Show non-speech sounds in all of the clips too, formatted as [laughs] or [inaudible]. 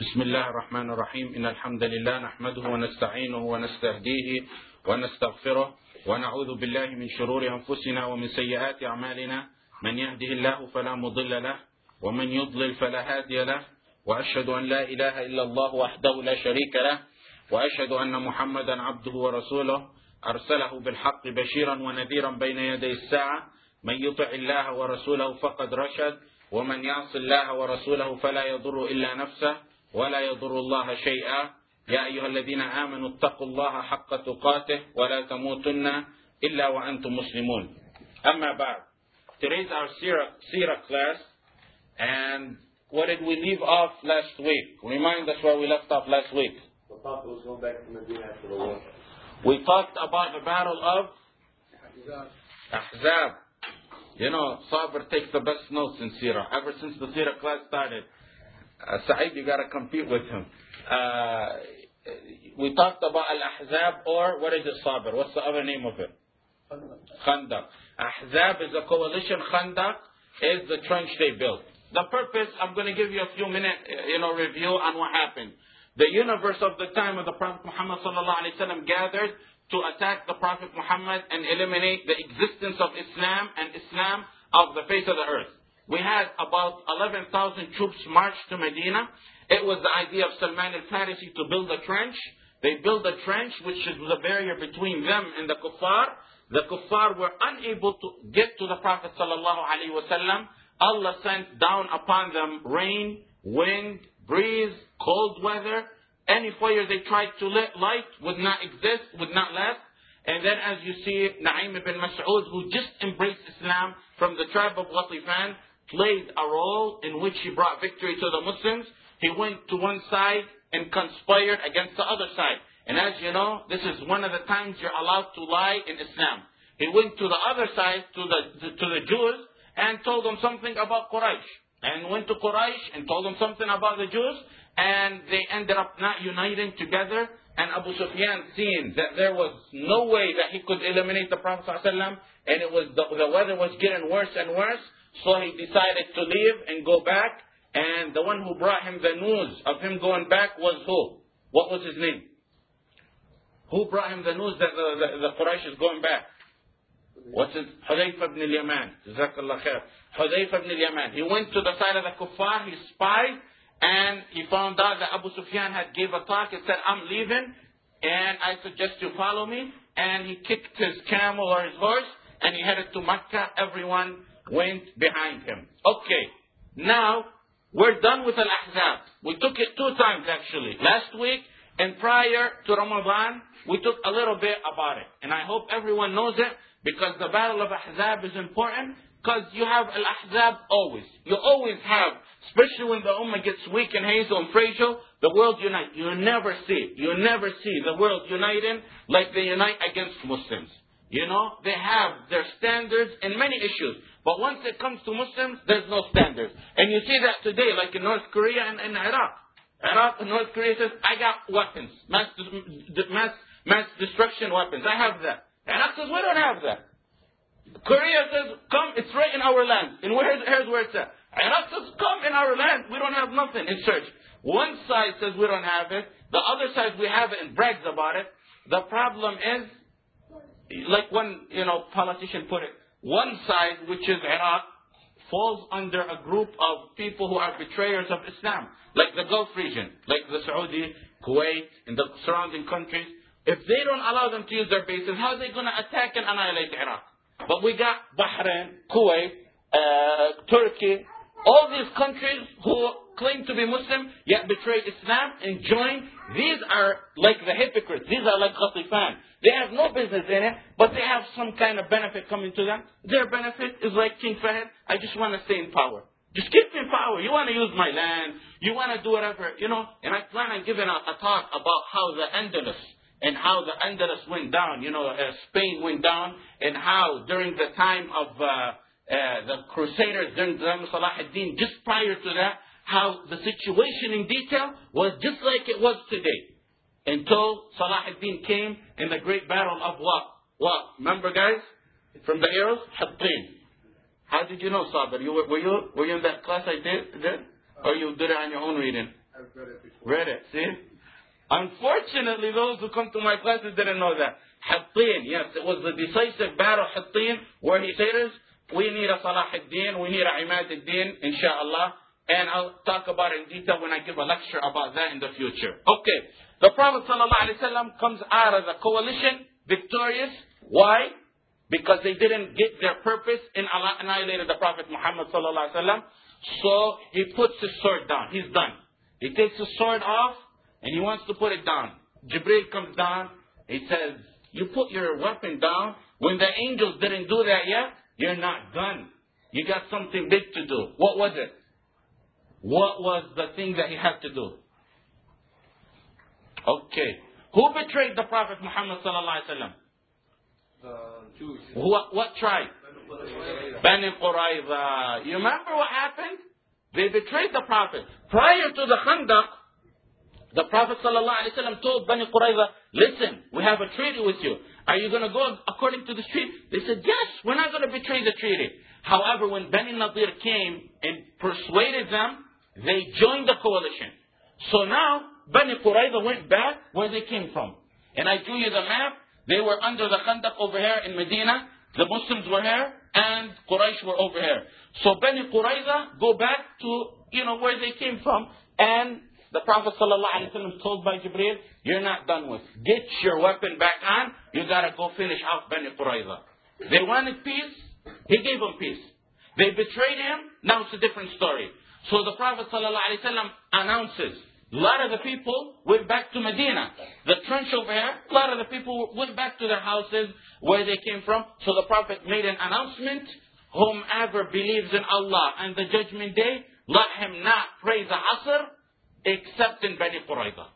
بسم الله الرحمن الرحيم. إن الحمد لله نحمده ونستعينه ونستهديه ونستغفره ونعوذ بالله من شرور أنفسنا ومن سيئات أعمالنا. من يهده الله فلا مضل له ومن يضلل فلا هادي له. وأشهد أن لا إله إلا الله وحده لا شريك له. وأشهد أن محمدا عبده ورسوله. أرسله بالحق بشيرا ونذيرا بين يدي الساعة. من يطع الله ورسوله فقد رشد. ومن يعص الله ورسوله فلا يضر إلا نفسه. ولا يضر الله شيئا يا أيها الذين آمنوا اتقوا الله حق تقاته ولا تموتن إلا وأنتم مسلمون أما بعد Today's our Sirah, Sirah class and what did we leave off last week? Remind us where we left off last week. We talked about the battle of Ahzab. You know, Sabr takes the best notes in Sirah. Ever since the Sirah class started, uh, Sa'id, you got to compete with him. Uh, we talked about Al-Ahzab or what is it, Sabr? What's the other name of it? Khandaq. Ahzab is a coalition. Khandaq is the trench they built. The purpose, I'm going to give you a few minute, you know, review on what happened. The universe of the time of the Prophet Muhammad sallallahu alaihi wasallam gathered to attack the Prophet Muhammad and eliminate the existence of Islam and Islam of the face of the earth. We had about 11,000 troops march to Medina. It was the idea of Salman al-Farisi to build a trench. They built a trench which was a barrier between them and the kuffar. The kuffar were unable to get to the Prophet sallallahu. Allah sent down upon them rain, wind, breeze, cold weather. Any fire they tried to light would not exist, would not last. And then as you see, Na'im ibn Mas'ud, who just embraced Islam from the tribe of Ghatifan, played a role in which he brought victory to the Muslims. He went to one side and conspired against the other side. And as you know, this is one of the times you're allowed to lie in Islam. He went to the other side, to the, to the Jews, and told them something about Quraysh. And went to Quraysh and told them something about the Jews, and they ended up not uniting together. And Abu Sufyan, seeing that there was no way that he could eliminate the Prophet ﷺ, and it was the, the weather was getting worse and worse, so he decided to leave and go back. And the one who brought him the news of him going back was who? What was his name? Who brought him the news that the, the, the Quraysh is going back? What's his? Hudayfa ibn al-Yaman. Jazakallah khair. Hudayfa ibn al-Yaman. He went to the side of the kuffar, he spied, and he found out that Abu Sufyan had gave a talk and said, I'm leaving, and I suggest you follow me. And he kicked his camel or his horse, and he headed to Mecca. Everyone went behind him. Okay, now we're done with Al-Ahzab. We took it two times actually. Last week and prior to Ramadan, we took a little bit about it. And I hope everyone knows it because the Battle of Ahzab is important because you have Al-Ahzab always. You always have, especially when the Ummah gets weak and hazel and fragile, the world unite. You never see, you never see the world uniting like they unite against Muslims. You know, they have their standards in many issues. But once it comes to Muslims, there's no standards. And you see that today, like in North Korea and in Iraq. Iraq and North Korea says, I got weapons, mass, mass, mass destruction weapons. I have that. Iraq says, we don't have that. Korea says, come, it's right in our land. And where's, here's where it's at. Iraq says, come in our land. We don't have nothing in search. One side says we don't have it. The other side we have it and brags about it. The problem is, like one, you know, politician put it, one side, which is Iraq, falls under a group of people who are betrayers of Islam, like the Gulf region, like the Saudi, Kuwait, and the surrounding countries. If they don't allow them to use their bases, how are they going to attack and annihilate Iraq? But we got Bahrain, Kuwait, uh, Turkey, all these countries who claim to be Muslim yet betray Islam and join. These are like the hypocrites. These are like Ghatifan. They have no business in it, but they have some kind of benefit coming to them. Their benefit is like King Fahd. I just want to stay in power. Just keep me in power. You want to use my land. You want to do whatever, you know. And I plan on giving a, a talk about how the Andalus and how the Andalus went down, you know, uh, Spain went down, and how during the time of uh, uh, the Crusaders, during the time of Salah ad-Din, just prior to that, how the situation in detail was just like it was today. Until Salah ad-Din came in the great battle of what? What? Remember guys? From the arrows? Hattin. How did you know, Sabir? You were, were you were you in that class I did? did? Or you did it on your own reading? I've read it before. Read it, see? Unfortunately, those who come to my classes didn't know that. Hattin, yes, it was the decisive battle, Hattin, where he says, we need a Salah ad-Din, we need a Imad ad-Din, inshallah. And I'll talk about it in detail when I give a lecture about that in the future. Okay. The Prophet ﷺ comes out of the coalition victorious. Why? Because they didn't get their purpose and Allah annihilated the Prophet Muhammad ﷺ. So he puts his sword down. He's done. He takes his sword off and he wants to put it down. Jibril comes down. He says, You put your weapon down. When the angels didn't do that yet, you're not done. You got something big to do. What was it? What was the thing that he had to do? Okay. Who betrayed the Prophet Muhammad sallallahu alaihi wasallam? The Jews. What, what tribe? Bani Qurayza. You remember what happened? They betrayed the Prophet. Prior to the Khandaq, the Prophet ﷺ told Bani Qurayza, listen, we have a treaty with you. Are you going to go according to the treaty? They said, yes, we're not going to betray the treaty. However, when Bani Nadir came and persuaded them, they joined the coalition. So now, Bani Qurayza went back where they came from. And I drew you the map. They were under the Khandaq over here in Medina. The Muslims were here and Quraysh were over here. So Bani Qurayza go back to, you know, where they came from. And the Prophet ﷺ told by Jibreel, you're not done with. Get your weapon back on. You gotta go finish off Bani Qurayza. They wanted peace. He gave them peace. They betrayed him. Now it's a different story. So the Prophet ﷺ announces, a lot of the people went back to Medina. The trench over here, a lot of the people went back to their houses where they came from. So the Prophet made an announcement, whomever believes in Allah and the judgment day, let him not pray the Asr except in Bani Qurayza.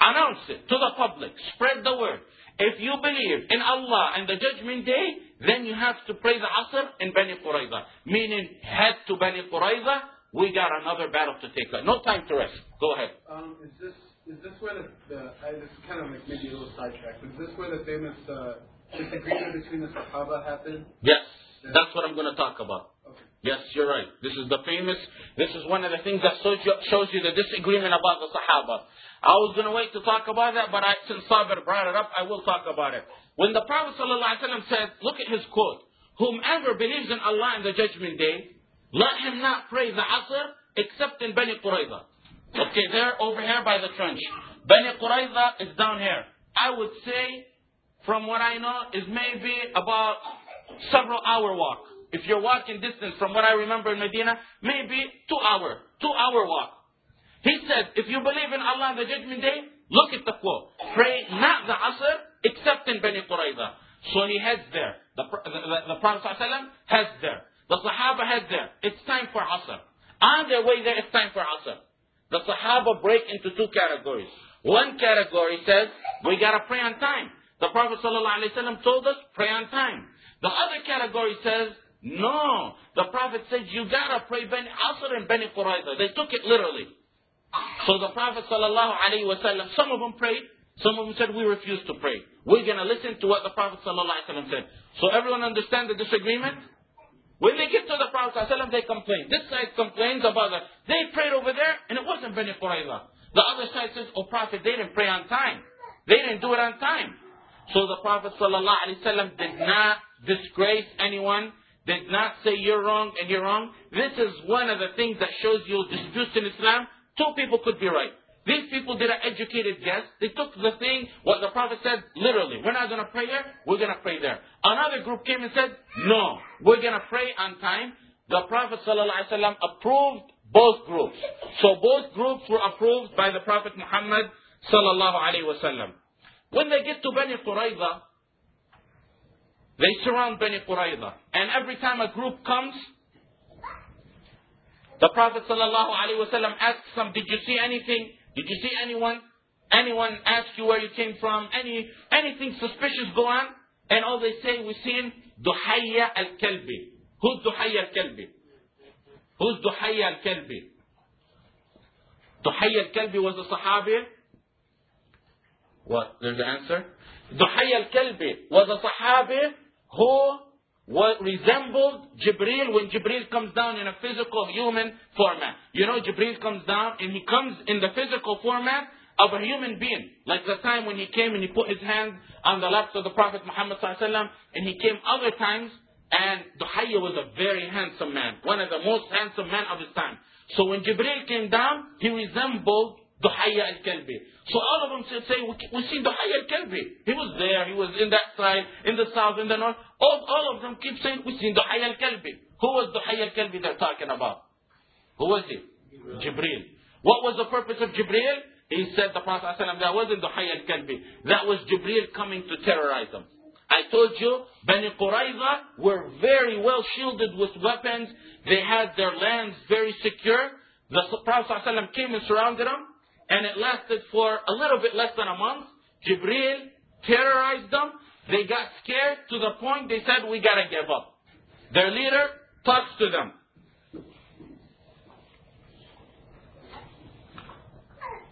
Announce it to the public. Spread the word. If you believe in Allah and the judgment day, then you have to pray the Asr in Bani Qurayza. Meaning, head to Bani Qurayza, we got another battle to take on. No time to rest. Go ahead. Um, is this is this where the, the I, this is kind of like maybe a little sidetracked. Is this where the famous uh, disagreement between the Sahaba happened? Yes, that's what I'm going to talk about. Okay. Yes, you're right. This is the famous, this is one of the things that shows you, shows you the disagreement about the Sahaba. I was going to wait to talk about that, but I, since Sabir brought it up, I will talk about it. When the Prophet ﷺ said, look at his quote, whomever believes in Allah and the judgment day, let him not pray the Asr except in Bani Qurayza. Okay, they're over here by the trench. Bani Qurayza is down here. I would say, from what I know, is maybe about several hour walk. If you're walking distance from what I remember in Medina, maybe two hour, two hour walk. He said, if you believe in Allah the judgment day, look at the quote. Pray not the Asr except in Bani Qurayza. So he heads there. The, the, the, the Prophet ﷺ heads there. The Sahaba head there. It's time for Asr. On their way there, it's time for Asr. The Sahaba break into two categories. One category says, we gotta pray on time. The Prophet ﷺ told us, pray on time. The other category says, no. The Prophet said, you gotta pray Ben Asr and Bani Qurayza. They took it literally. So the Prophet ﷺ, some of them prayed, some of them said, we refuse to pray. We're gonna listen to what the Prophet ﷺ said. So everyone understand the disagreement? When they get to the Prophet ﷺ, they complain. This side complains about that. They prayed over there, and it wasn't Bani Qurayza. The other side says, oh Prophet, they didn't pray on time. They didn't do it on time. So the Prophet ﷺ did not disgrace anyone, did not say you're wrong and you're wrong. This is one of the things that shows you disputes in Islam. Two people could be right. These people did an educated guess. They took the thing, what the Prophet said, literally. We're not going to pray here, we're going to pray there. Another group came and said, no, we're going to pray on time. The Prophet ﷺ approved both groups. So both groups were approved by the Prophet Muhammad wasallam. When they get to Bani Qurayza, they surround Bani Qurayza. And every time a group comes, the Prophet wasallam asks them, did you see anything? Did you see anyone? Anyone ask you where you came from? Any anything suspicious go on? And all they say, we seen Duhayya al-Kalbi. Who's Duhayya al-Kalbi? Who's Duhayya al-Kalbi? Duhayya al-Kalbi was a Sahabi. What? There's the answer. Duhayya al-Kalbi was a Sahabi who what resembled Jibril when Jibril comes down in a physical human format. You know, Jibril comes down and he comes in the physical format of a human being. Like the time when he came and he put his hand on the laps of the Prophet Muhammad sallallahu and he came other times and Duhayya was a very handsome man, one of the most handsome men of his time. So when Jibril came down, he resembled Duhayya al-Kalbi. So all of them said, say, we, see Duhayya al-Kalbi. He was there, he was in that side, in the south, in the north. All, all of them keep saying, we see Duhayya al-Kalbi. Who was Duhayya al-Kalbi they're talking about? Who was he? Jibril. What was the purpose of Jibril? He said, the Prophet ﷺ, that wasn't Duhayya al-Kalbi. That was Jibril coming to terrorize them. I told you, Bani Qurayza were very well shielded with weapons. They had their lands very secure. The Prophet ﷺ came and surrounded them and it lasted for a little bit less than a month. Jibril terrorized them. They got scared to the point they said, we gotta give up. Their leader talks to them.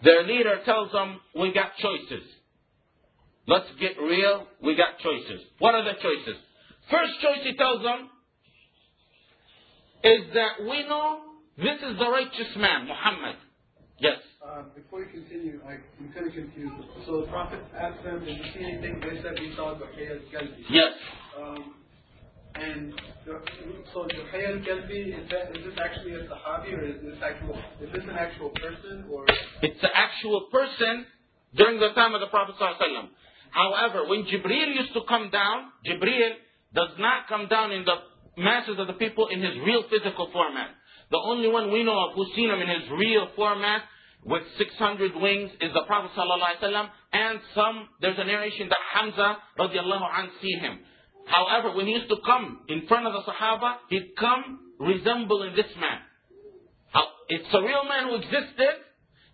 Their leader tells them, we got choices. Let's get real, we got choices. What are the choices? First choice he tells them is that we know this is the righteous man, Muhammad. Yes. Uh, before you continue, I, I'm kind of confused. So the Prophet asked them, did you see anything? They said we saw Duhayya al-Kalbi. Yes. Um, and the, so Duhayya al-Kalbi, is, that, is this actually a Sahabi or is this actual, is this an actual person or? It's an actual person during the time of the Prophet ﷺ. However, when Jibril used to come down, Jibril does not come down in the masses of the people in his real physical format. The only one we know of who's seen him in his real format with 600 wings is the Prophet ﷺ and some, there's a narration that Hamza radiallahu anh see him. However, when he used to come in front of the Sahaba, he'd come resembling this man. It's a real man who existed.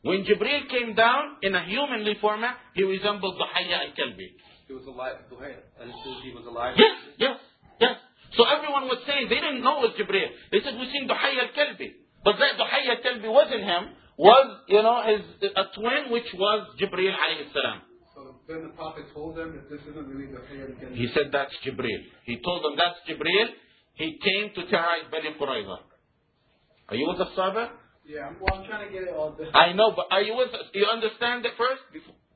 When Jibril came down in a humanly format, he resembled Duhayya al-Kalbi. He was alive. Duhayya. And he was alive. Yes, yes, yes. So everyone was saying, they didn't know it was Jibril. They said, we've seen Duhayya al-Kalbi. But that Duhayya al-Kalbi wasn't him was, you know, his, a twin which was Jibril alayhi salam. So then the Prophet told them that this isn't really the al He said that's Jibril. He told them that's Jibril. He came to terrorize Bani Qurayza. Are you with us? Yeah, well, I'm trying to get it all. This. I know, but are you with us? You understand it first?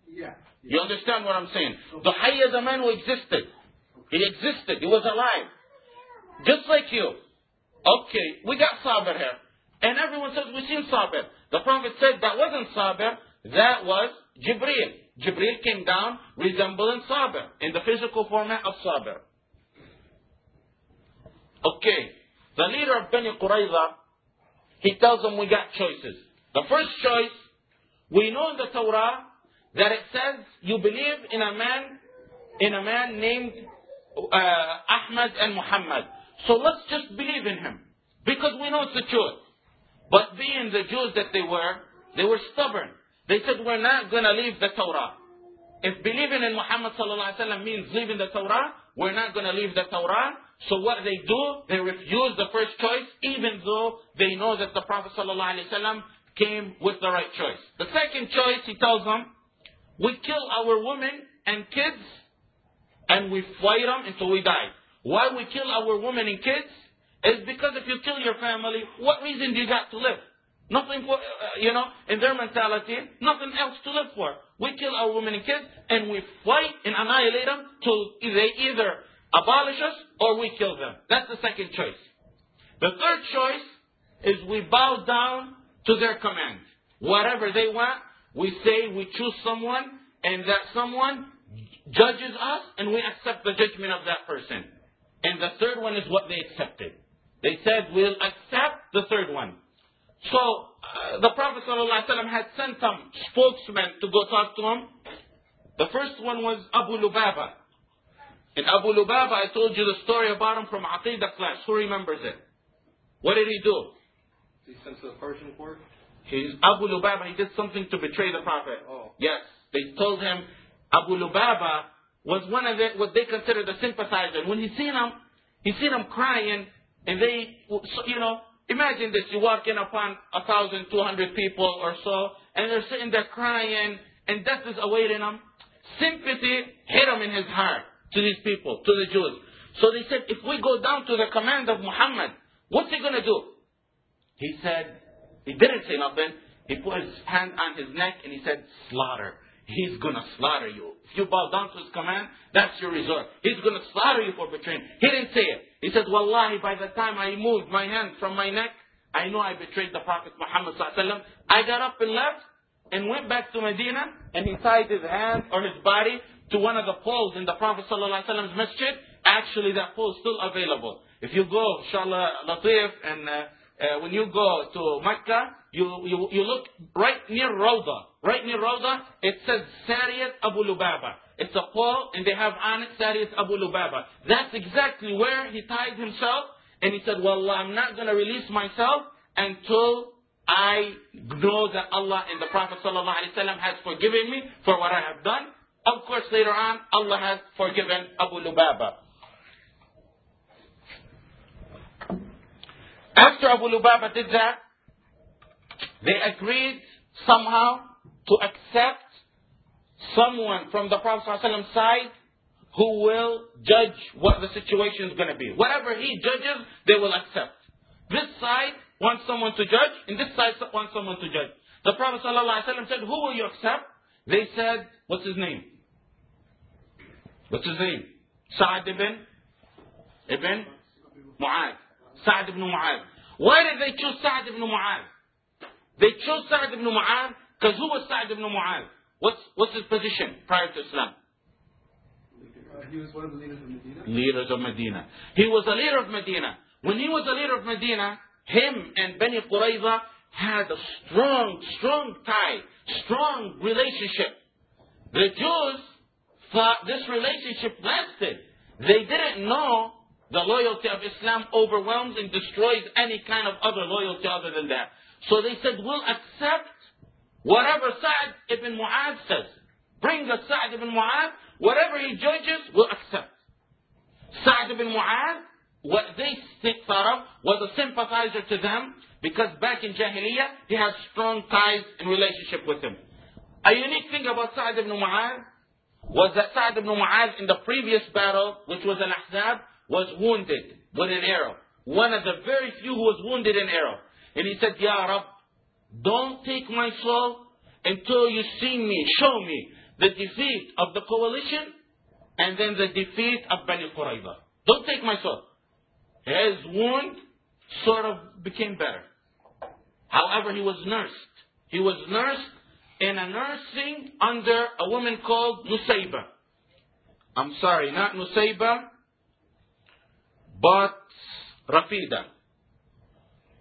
Yeah. You understand what I'm saying? Duhayya is a man who existed. He existed. He was alive. Just like you. Okay, we got Sabir here. And everyone says, we've seen Sabir. The Prophet said that wasn't Sabir, that was Jibreel. Jibreel came down resembling Sabir, in the physical format of Sabir. Okay, the leader of Bani Qurayza, he tells them we got choices. The first choice, we know in the Torah that it says you believe in a man, in a man named uh, Ahmad and Muhammad. So let's just believe in him. Because we know it's the truth. But being the Jews that they were, they were stubborn. They said, we're not going to leave the Torah. If believing in Muhammad sallallahu means leaving the Torah, we're not going to leave the Torah. So what they do, they refuse the first choice, even though they know that the Prophet sallallahu came with the right choice. The second choice, he tells them, we kill our women and kids, and we fight them until we die. Why we kill our women and kids? Is because if you kill your family, what reason do you got to live? Nothing for, uh, you know, in their mentality, nothing else to live for. We kill our women and kids and we fight and annihilate them till they either abolish us or we kill them. That's the second choice. The third choice is we bow down to their command. Whatever they want, we say we choose someone and that someone judges us and we accept the judgment of that person. And the third one is what they accepted. They said, we'll accept the third one. So, uh, the Prophet ﷺ had sent some spokesmen to go talk to him. The first one was Abu Lubaba. And Abu Lubaba, I told you the story about him from Aqidah class. Who remembers it? What did he do? He sent to the Persian court? He's Abu Lubaba, he did something to betray the Prophet. Oh. Yes. They told him Abu Lubaba was one of the, what they considered the sympathizer. When he seen him, he seen him crying, and they, you know, imagine this. You walk in upon a thousand, two hundred people or so, and they're sitting there crying, and death is awaiting them. Sympathy hit him in his heart to these people, to the Jews. So they said, if we go down to the command of Muhammad, what's he going to do? He said, he didn't say nothing. He put his hand on his neck and he said, slaughter. He's going to slaughter you. If you bow down to his command, that's your resort. He's going to slaughter you for betraying. He didn't say it. He said, Wallahi, by the time I moved my hand from my neck, I know I betrayed the Prophet Muhammad I got up and left and went back to Medina and he tied his hand or his body to one of the poles in the Prophet Prophet's masjid. Actually, that pole is still available. If you go, inshallah, Latif, and uh, uh, when you go to Mecca, you, you, you look right near Rawda. Right near Rawda, it says Sariyat Abu Lubaba. It's a pole, and they have on it Sariyat Abu Lubaba. That's exactly where he tied himself, and he said, Well, I'm not going to release myself until I know that Allah and the Prophet ﷺ has forgiven me for what I have done. Of course, later on, Allah has forgiven Abu Lubaba. After Abu Lubaba did that, they agreed somehow to accept someone from the Prophet side who will judge what the situation is going to be. Whatever he judges, they will accept. This side wants someone to judge, and this side wants someone to judge. The Prophet ﷺ said, Who will you accept? They said, What's his name? What's his name? Sa'ad ibn ibn Mu'adh. Sa'ad ibn Mu'adh. Why did they choose Sa'ad ibn Mu'adh? They chose Sa'ad ibn Mu'adh because who was Sa'ad ibn Mu'adh? What's, what's his position prior to Islam? Uh, he was one of the leaders of Medina. Leaders of Medina. He was a leader of Medina. When he was a leader of Medina, him and Bani Qurayza had a strong, strong tie, strong relationship. The Jews thought this relationship lasted. They didn't know the loyalty of Islam overwhelms and destroys any kind of other loyalty other than that. So they said, we'll accept whatever Sa'd ibn Mu'adh says. Bring us Sa'd ibn Mu'adh, whatever he judges, we'll accept. Sa'd ibn Mu'adh, what they thought of, was a sympathizer to them, because back in Jahiliyyah, he had strong ties and relationship with them. A unique thing about Sa'd ibn Mu'adh was that Sa'd ibn Mu'adh in the previous battle, which was Al-Ahzab, was wounded with an arrow. One of the very few who was wounded in arrow. And he said, Ya Rab, don't take my soul until you see me, show me the defeat of the coalition and then the defeat of Bani Qurayza. Don't take my soul. His wound sort of became better. However, he was nursed. He was nursed in a nursing under a woman called Nusayba. I'm sorry, not Nusayba, but Rafida.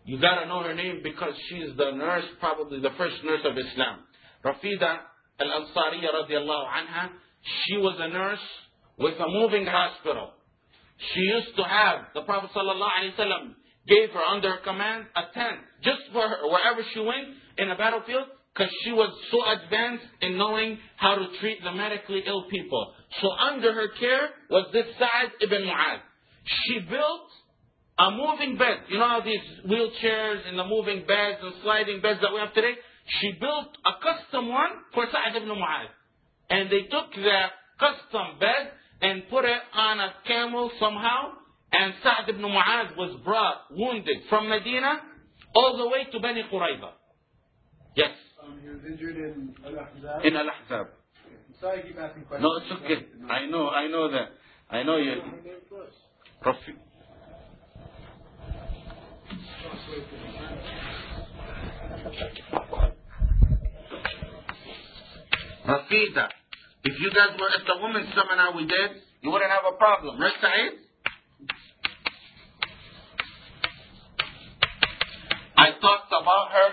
You gotta know her name because she's the nurse, probably the first nurse of Islam. Rafida al-Ansariya radiallahu anha, she was a nurse with a moving hospital. She used to have, the Prophet sallallahu gave her under command a tent, just for her, wherever she went in a battlefield, because she was so advanced in knowing how to treat the medically ill people. So under her care was this Sa'd ibn Mu'adh. She built a moving bed. You know how these wheelchairs and the moving beds and sliding beds that we have today? She built a custom one for Sa'd ibn Mu'adh. And they took that custom bed and put it on a camel somehow. And Sa'd ibn Mu'adh was brought wounded from Medina all the way to Bani Qurayza. Yes. Um, he was injured in Al-Ahzab. In Al-Ahzab. Sorry I keep asking questions. No, it's okay. I know, I know that. I know you. Profi- Rafida, if you guys were at the women's seminar we did, you wouldn't have a problem, right, Saeed? I talked about her,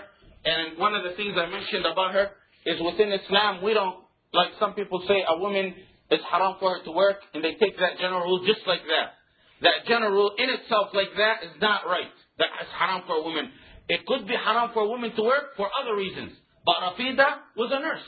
and one of the things I mentioned about her is within Islam, we don't, like some people say, a woman is haram for her to work, and they take that general rule just like that. That general rule in itself like that is not right. That is haram for a woman. It could be haram for a woman to work for other reasons. But Rafida was a nurse.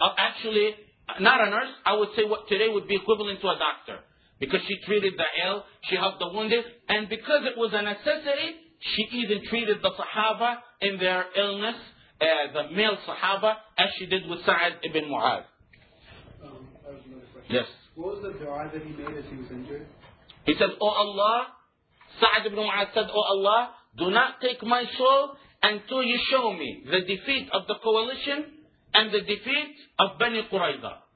Uh, actually, not a nurse. I would say what today would be equivalent to a doctor. Because she treated the ill, she helped the wounded, and because it was a necessity, she even treated the Sahaba in their illness, uh, the male Sahaba, as she did with Sa'ad ibn Mu'adh. Um, that was another question. Yes. What was the dua that he made as he was injured? He said, Oh Allah, Sa'ad ibn Mu'adh said, Oh Allah, do not take my soul until you show me the defeat of the coalition and the defeat of Bani Qurayza.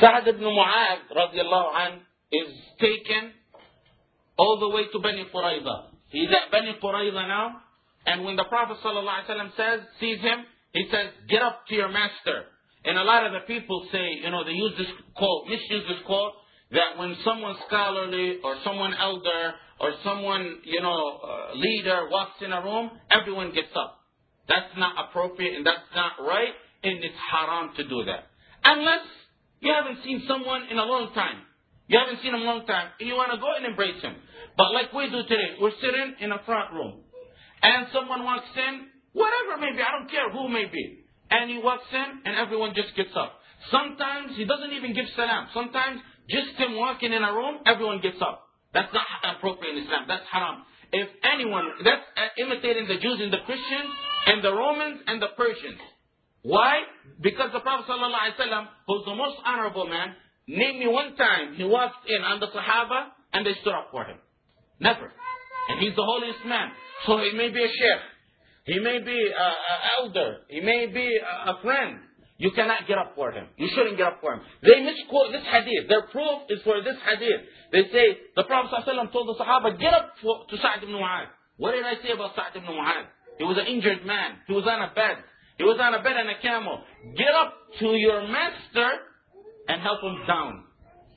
Sa'ad ibn Mu'adh radiallahu anh, is taken all the way to Bani Qurayza. He's at Bani Qurayza now, and when the Prophet ﷺ says, sees him, he says, get up to your master. And a lot of the people say, you know, they use this quote, misuse this quote, that when someone scholarly or someone elder or someone, you know, uh, leader walks in a room, everyone gets up. That's not appropriate and that's not right, and it's haram to do that. Unless you haven't seen someone in a long time. You haven't seen him a long time, and you want to go and embrace him. But like we do today, we're sitting in a front room, and someone walks in, whatever may be, I don't care who may be, and he walks in, and everyone just gets up. Sometimes he doesn't even give salam. Sometimes just him walking in a room, everyone gets up. That's not appropriate in Islam. That's haram. If anyone, that's uh, imitating the Jews and the Christians and the Romans and the Persians. Why? Because the Prophet ﷺ, who's the most honorable man, name me one time he walked in on the Sahaba and they stood up for him. Never. And he's the holiest man. So he may be a sheikh. He may be an elder. He may be a friend. You cannot get up for him. You shouldn't get up for him. They misquote this hadith. Their proof is for this hadith. They say, the Prophet ﷺ told the Sahaba, get up for, to Sa'd ibn. What did I say about Sa'd ibn? He was an injured man. He was on a bed. He was on a bed and a camel. Get up to your master and help him down.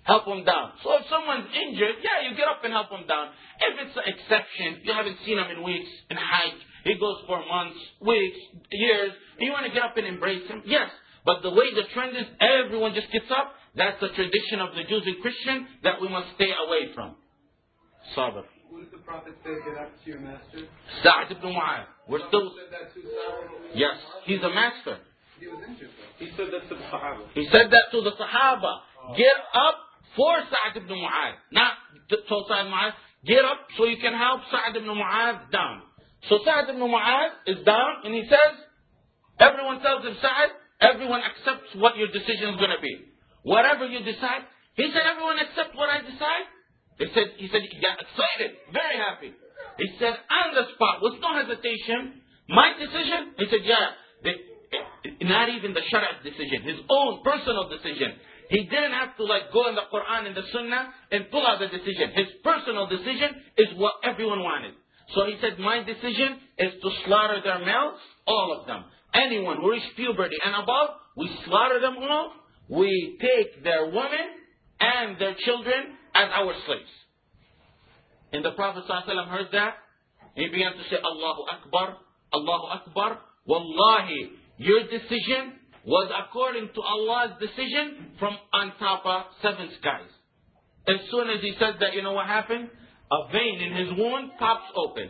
Help him down. So if someone's injured, yeah, you get up and help him down. If it's an exception, you haven't seen him in weeks, in hike, he goes for months, weeks, years, and you want to get up and embrace him, yes. But the way the trend is, everyone just gets up. That's the tradition of the Jews and Christians that we must stay away from. Sabr. What did the Prophet say, get up to your master? Sa'd ibn Mu'adh. We're still, said that to Sa'd. yes, he's a master. He was injured. He said that to the Sahaba. He said that to the Sahaba. Get up for Sa'd ibn Mu'adh. Not to to Sa'd ibn Mu'adh. Get up so you can help Sa'd ibn Mu'adh down. So Sa'd ibn Mu'adh is down and he says, everyone tells him, Sa'd, everyone accepts what your decision is going to be. Whatever you decide. He said, everyone accept what I decide? They said, he said, he got excited, very happy. He said, on the spot, with no hesitation, my decision? He said, yeah. Not even the Shara decision, his own personal decision. He didn't have to like go in the Quran and the Sunnah and pull out the decision. His personal decision is what everyone wanted. So he said, my decision is to slaughter their males, all of them. Anyone who reached puberty and above, we slaughter them all. We take their women and their children as our slaves. And the Prophet ﷺ heard that. He began to say, Allahu Akbar, Allahu Akbar. Wallahi, your decision was according to Allah's decision from on top of seven skies. As soon as he says that, you know what happened? A vein in his wound pops open.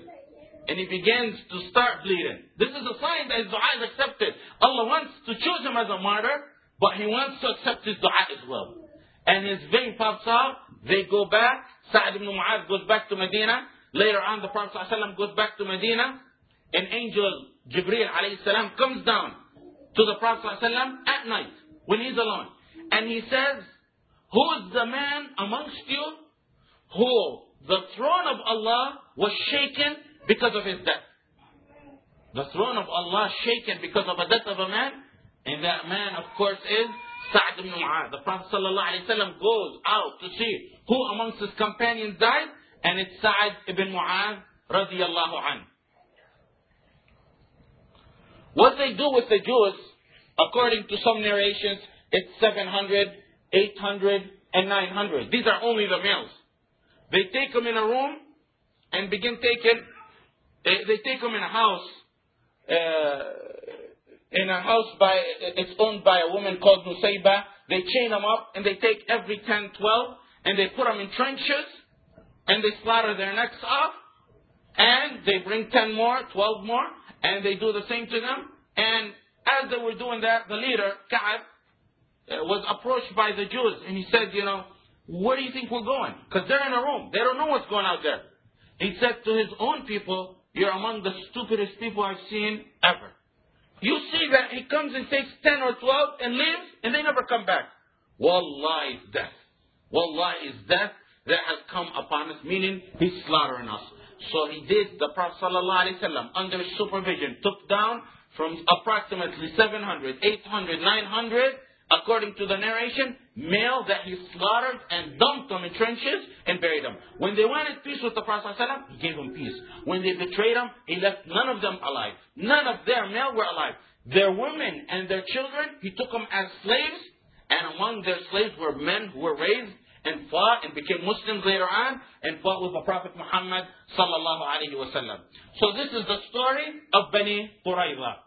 And he begins to start bleeding. This is a sign that his dua is accepted. Allah wants to choose him as a martyr, but he wants to accept his dua as well. And his vein pops out. They go back. Sa'd ibn Mu'adh goes back to Medina. Later on, the Prophet ﷺ goes back to Medina. An angel, Jibreel salam, comes down to the Prophet ﷺ at night when he's alone. And he says, Who is the man amongst you who the throne of Allah was shaken because of his death? The throne of Allah shaken because of the death of a man. And that man, of course, is Sa'd ibn Mu'adh. The Prophet ﷺ goes out to see who amongst his companions died, and it's Sa'd ibn Mu'adh radiallahu anhu. What they do with the Jews, according to some narrations, it's 700, 800, and 900. These are only the males. They take them in a room and begin taking, they, they take them in a house, uh, in a house by, it's owned by a woman called Nusayba. They chain them up and they take every 10, 12, and they put them in trenches, and they slaughter their necks off, and they bring 10 more, 12 more, and they do the same to them. And as they were doing that, the leader, Ka'ab, uh, was approached by the Jews, and he said, you know, where do you think we're going? Because they're in a room. They don't know what's going out there. He said to his own people, you're among the stupidest people I've seen ever. You see that he comes and takes 10 or 12 and leaves, and they never come back. Wallah is death. Wallah is death that has come upon us, meaning he's slaughtering us. So he did, the Prophet ﷺ, under his supervision, took down from approximately 700, 800, 900, according to the narration, male that he slaughtered and dumped them in trenches and buried them. When they wanted peace with the Prophet ﷺ, he gave them peace. When they betrayed him, he left none of them alive. None of their male were alive. Their women and their children, he took them as slaves, and among their slaves were men who were raised and fought and became Muslims later on and fought with the Prophet Muhammad sallallahu alaihi wasallam. So this is the story of Bani Qurayza.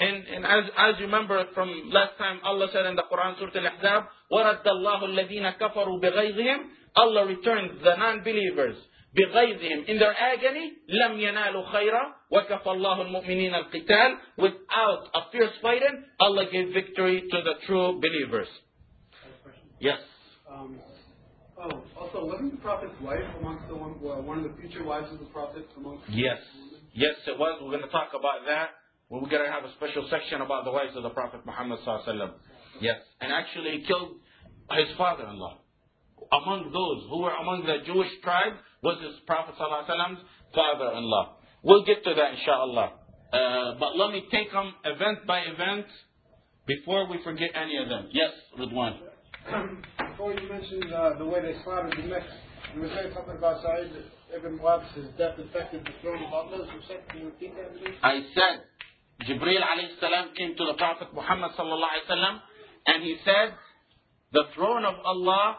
And, and as, as you remember from last time, Allah said in the Quran, Surah Al-Ahzab, وَرَدَّ اللَّهُ الَّذِينَ كَفَرُوا بِغَيْظِهِمْ Allah returns the non-believers بغيظهم in their agony لم ينالوا خيرا وكفى الله المؤمنين القتال without a fierce fighting Allah gave victory to the true believers. Yes. Um, oh, also, wasn't the Prophet's wife amongst the one, well, one of the future wives of the Prophet amongst Yes. Yes, it was. We're going to talk about that. We're going to have a special section about the wives of the Prophet Muhammad sallallahu alaihi wasallam. Yes. And actually he killed his father-in-law. Among those who were among the Jewish tribe was his Prophet sallallahu alaihi wasallam's father-in-law. We'll get to that inshallah. Uh, but let me take them event by event before we forget any of them. Yes, Ridwan. [clears throat] Before you mentioned uh, the way they slaughtered the mix, you were saying something about Sa'id ibn death affected the throne of Allah. Said, can you repeat that please? I said, Jibreel alayhi salam came to the Prophet Muhammad sallallahu alayhi and he said, the throne of Allah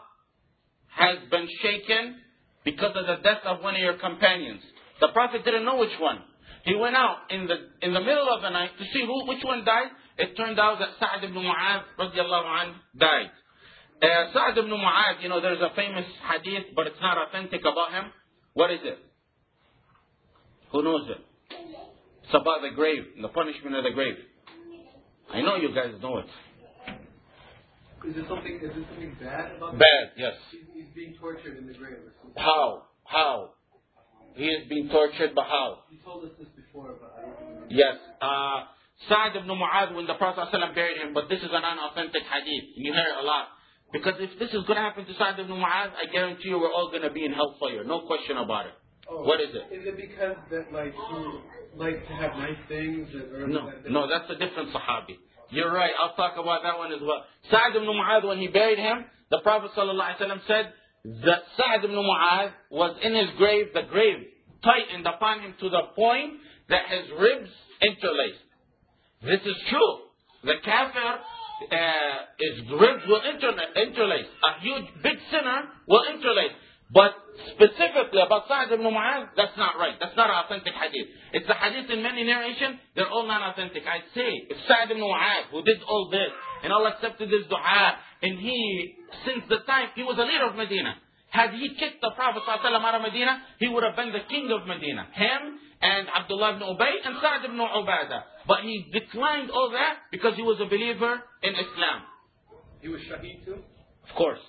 has been shaken because of the death of one of your companions. The Prophet didn't know which one. He went out in the in the middle of the night to see who which one died. It turned out that Sa'd ibn Mu'adh radiallahu died. Uh, Sa'd ibn Mu'adh, you know, there's a famous hadith, but it's not authentic about him. What is it? Who knows it? It's about the grave, and the punishment of the grave. I know you guys know it. Is there something? Is there something bad about? Bad, yes. He's, he's being tortured in the grave. How? How? He is being tortured, but how? You told us this before, but I don't remember. Yes. Uh, Sa'd ibn Mu'adh, when the Prophet ﷺ buried him, but this is an unauthentic hadith. You hear it a lot. Because if this is going to happen to Sa'd ibn Mu'adh, I guarantee you we're all going to be in hellfire. No question about it. Oh, What is it? Is it because that like he liked to have nice things? Or No, that, no, that's a different Sahabi. You're right. I'll talk about that one as well. Sa'd ibn Mu'adh, when he buried him, the Prophet ﷺ said that Sa'd ibn Mu'adh was in his grave, the grave tightened upon him to the point that his ribs interlaced. This is true. The kafir, uh, his ribs will interla- interlace. A huge, big sinner will interlace. But specifically about Sa'd ibn Mu'adh, that's not right. That's not an authentic hadith. It's a hadith in many narrations, they're all not authentic. I'd say, if Sa'd ibn Mu'adh, who did all this, and Allah accepted his dua, and he, since the time, he was a leader of Medina. Had he kicked the Prophet ﷺ out of Medina, he would have been the king of Medina. Him and Abdullah ibn Ubay and Sa'd ibn Ubadah. But he declined all that because he was a believer in Islam. He was shaheed too. Of course.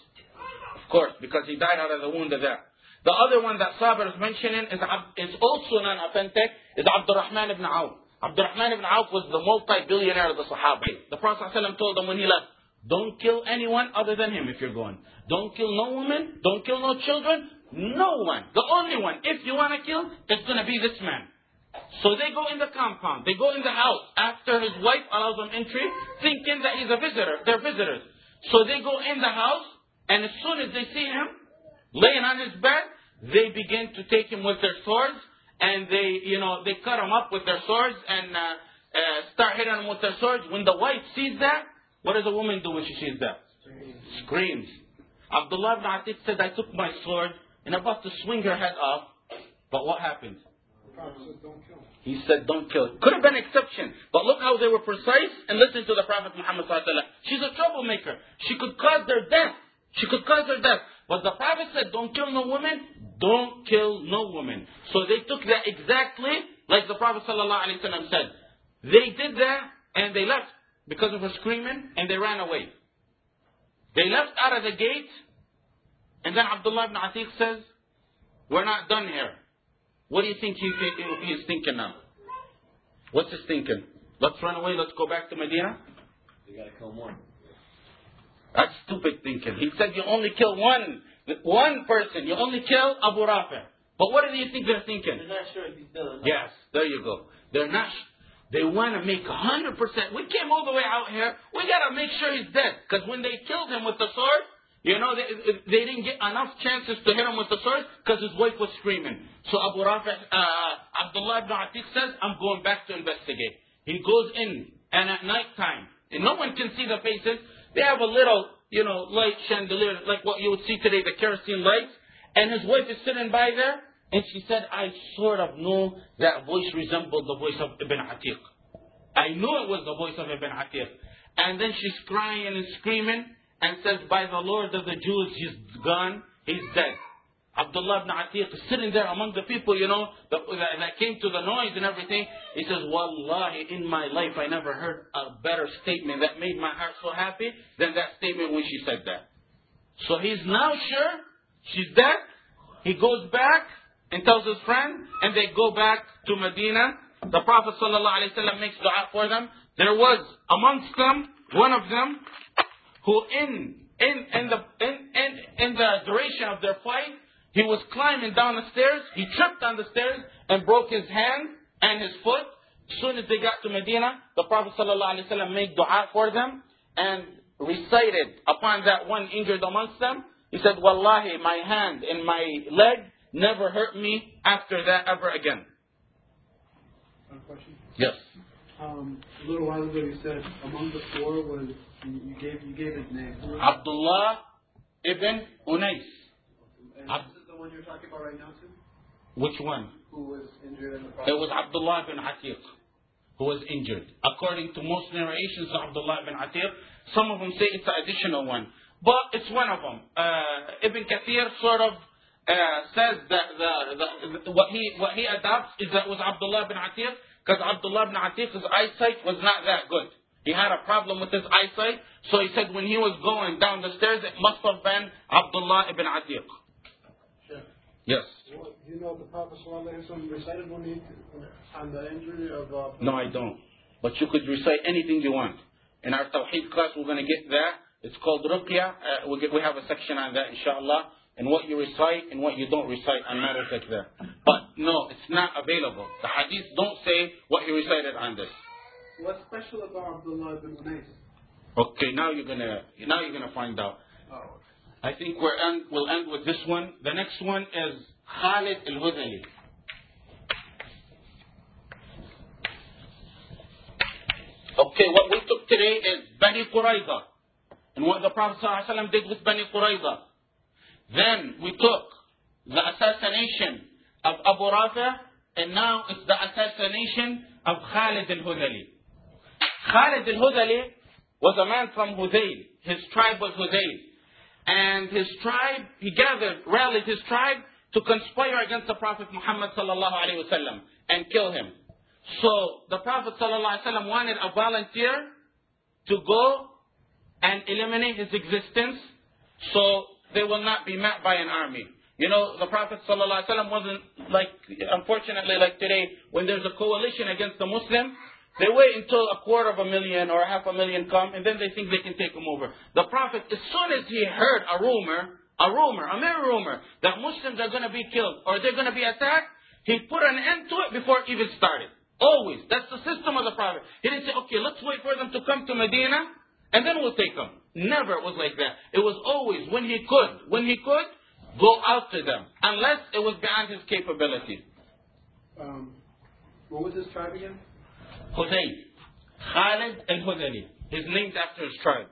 Of course, because he died out of the wound of that. The other one that Sabir is mentioning is, is also non-authentic, is Abdurrahman ibn Auf. Abdurrahman ibn Auf was the multi-billionaire of the Sahaba. The Prophet ﷺ told him when he left, don't kill anyone other than him if you're going. Don't kill no woman, don't kill no children, no one. The only one, if you want to kill, it's going to be this man. So they go in the compound, they go in the house after his wife allows them entry, thinking that he's a visitor. They're visitors. So they go in the house, and as soon as they see him laying on his bed, they begin to take him with their swords, and they, you know, they cut him up with their swords and uh, uh, start hitting him with their swords. When the wife sees that, what does a woman do when she sees that? Screams. Abdullah ibn Atiq said, I took my sword and about to swing her head off, but what happened? He said, don't kill. Could have been exception. But look how they were precise and listen to the Prophet Muhammad. She's a troublemaker. She could cause their death. She could cause their death. But the Prophet said, don't kill no woman. Don't kill no woman. So they took that exactly like the Prophet wasallam said. They did that and they left because of her screaming and they ran away. They left out of the gate and then Abdullah ibn Atiq says, we're not done here. What do you think he, he, he's thinking now? What's his thinking? Let's run away, let's go back to Medina? You gotta kill more. That's stupid thinking. He said you only kill one, one person. You only kill Abu Rafi. But what do you think they're thinking? They're not sure if he's or not. Yes, there you go. They're not. They want to make a hundred percent. We came all the way out here. We got to make sure he's dead. Because when they killed him with the sword, you know, they, they didn't get enough chances to hit him with the sword because his wife was screaming. So Abu Rafi, uh, Abdullah ibn Atiq says, I'm going back to investigate. He goes in, and at night time, and no one can see the faces. They have a little, you know, light chandelier, like what you would see today, the kerosene lights. And his wife is sitting by there, and she said, I sort of knew that voice resembled the voice of Ibn Atiq. I knew it was the voice of Ibn Atiq. And then she's crying and screaming and says, By the Lord of the Jews, he's gone, he's dead. Abdullah ibn Atiq is sitting there among the people, you know, that, that came to the noise and everything. He says, Wallahi, in my life, I never heard a better statement that made my heart so happy than that statement when she said that. So he's now sure she's dead. He goes back and tells his friend, and they go back to Medina. The Prophet ﷺ makes dua for them. There was amongst them one of them who, in in in the in in, in the duration of their fight, he was climbing down the stairs. He tripped on the stairs and broke his hand and his foot. As soon as they got to Medina, the Prophet ﷺ made dua for them and recited upon that one injured amongst them. He said, Wallahi, my hand and my leg never hurt me after that ever again. One question. Yes. Um, a little while ago, you said among the four was you you gave you gave his name. Abdullah ibn Unais. and Ab- this is the one you're talking about right now, too. Which one? Who was injured in the process? It was Abdullah ibn Atiq who was injured. According to most narrations of Abdullah ibn Atiq, some of them say it's an additional one. But it's one of them. Uh, Ibn Kathir sort of uh, says that the, the, the, what, he, what he adopts is that it was Abdullah bin Atiq because Abdullah ibn Atiq's eyesight was not that good. He had a problem with his eyesight, so he said when he was going down the stairs, it must have been Abdullah ibn Atiq. Sure. Yes. Do you know the Prophet recited when he, on the injury of... Uh, No, I don't. But you could recite anything you want. In our Tawheed class, we're going to get that. It's called Ruqya. Uh, we, get, we have a section on that, inshallah. And what you recite and what you don't recite on matters like that. But no, it's not available. The hadith don't say what he recited on this. What's special about Abdullah ibn Unais? Okay, now you're gonna now you're gonna find out. Oh, I think we're end, we'll end with this one. The next one is Khalid al-Hudali. Okay, what we took today is Bani Qurayza. And what the Prophet ﷺ did with Bani Qurayza. Then we took the assassination of Abu Rafi, and now it's the assassination of Khalid al-Hudali. Khalid al-Hudali was a man from Hudayl. His tribe was Hudayl. And his tribe, he gathered, rallied his tribe to conspire against the Prophet Muhammad sallallahu alaihi wasallam and kill him. So the Prophet sallallahu alaihi wasallam wanted a volunteer to go and eliminate his existence so they will not be met by an army. You know, the Prophet ﷺ wasn't like, unfortunately, like today, when there's a coalition against the Muslim, they wait until a quarter of a million or half a million come, and then they think they can take them over. The Prophet, as soon as he heard a rumor, a rumor, a mere rumor, that Muslims are going to be killed or they're going to be attacked, he put an end to it before it even started. Always. That's the system of the Prophet. He didn't say, okay, let's wait for them to come to Medina, and then we'll take them. Never was like that. It was always when he could, when he could, go out to them, unless it was beyond his capability. um, what was his tribe again? Hudayl. Khalid al-Hudali. He's named after his tribe.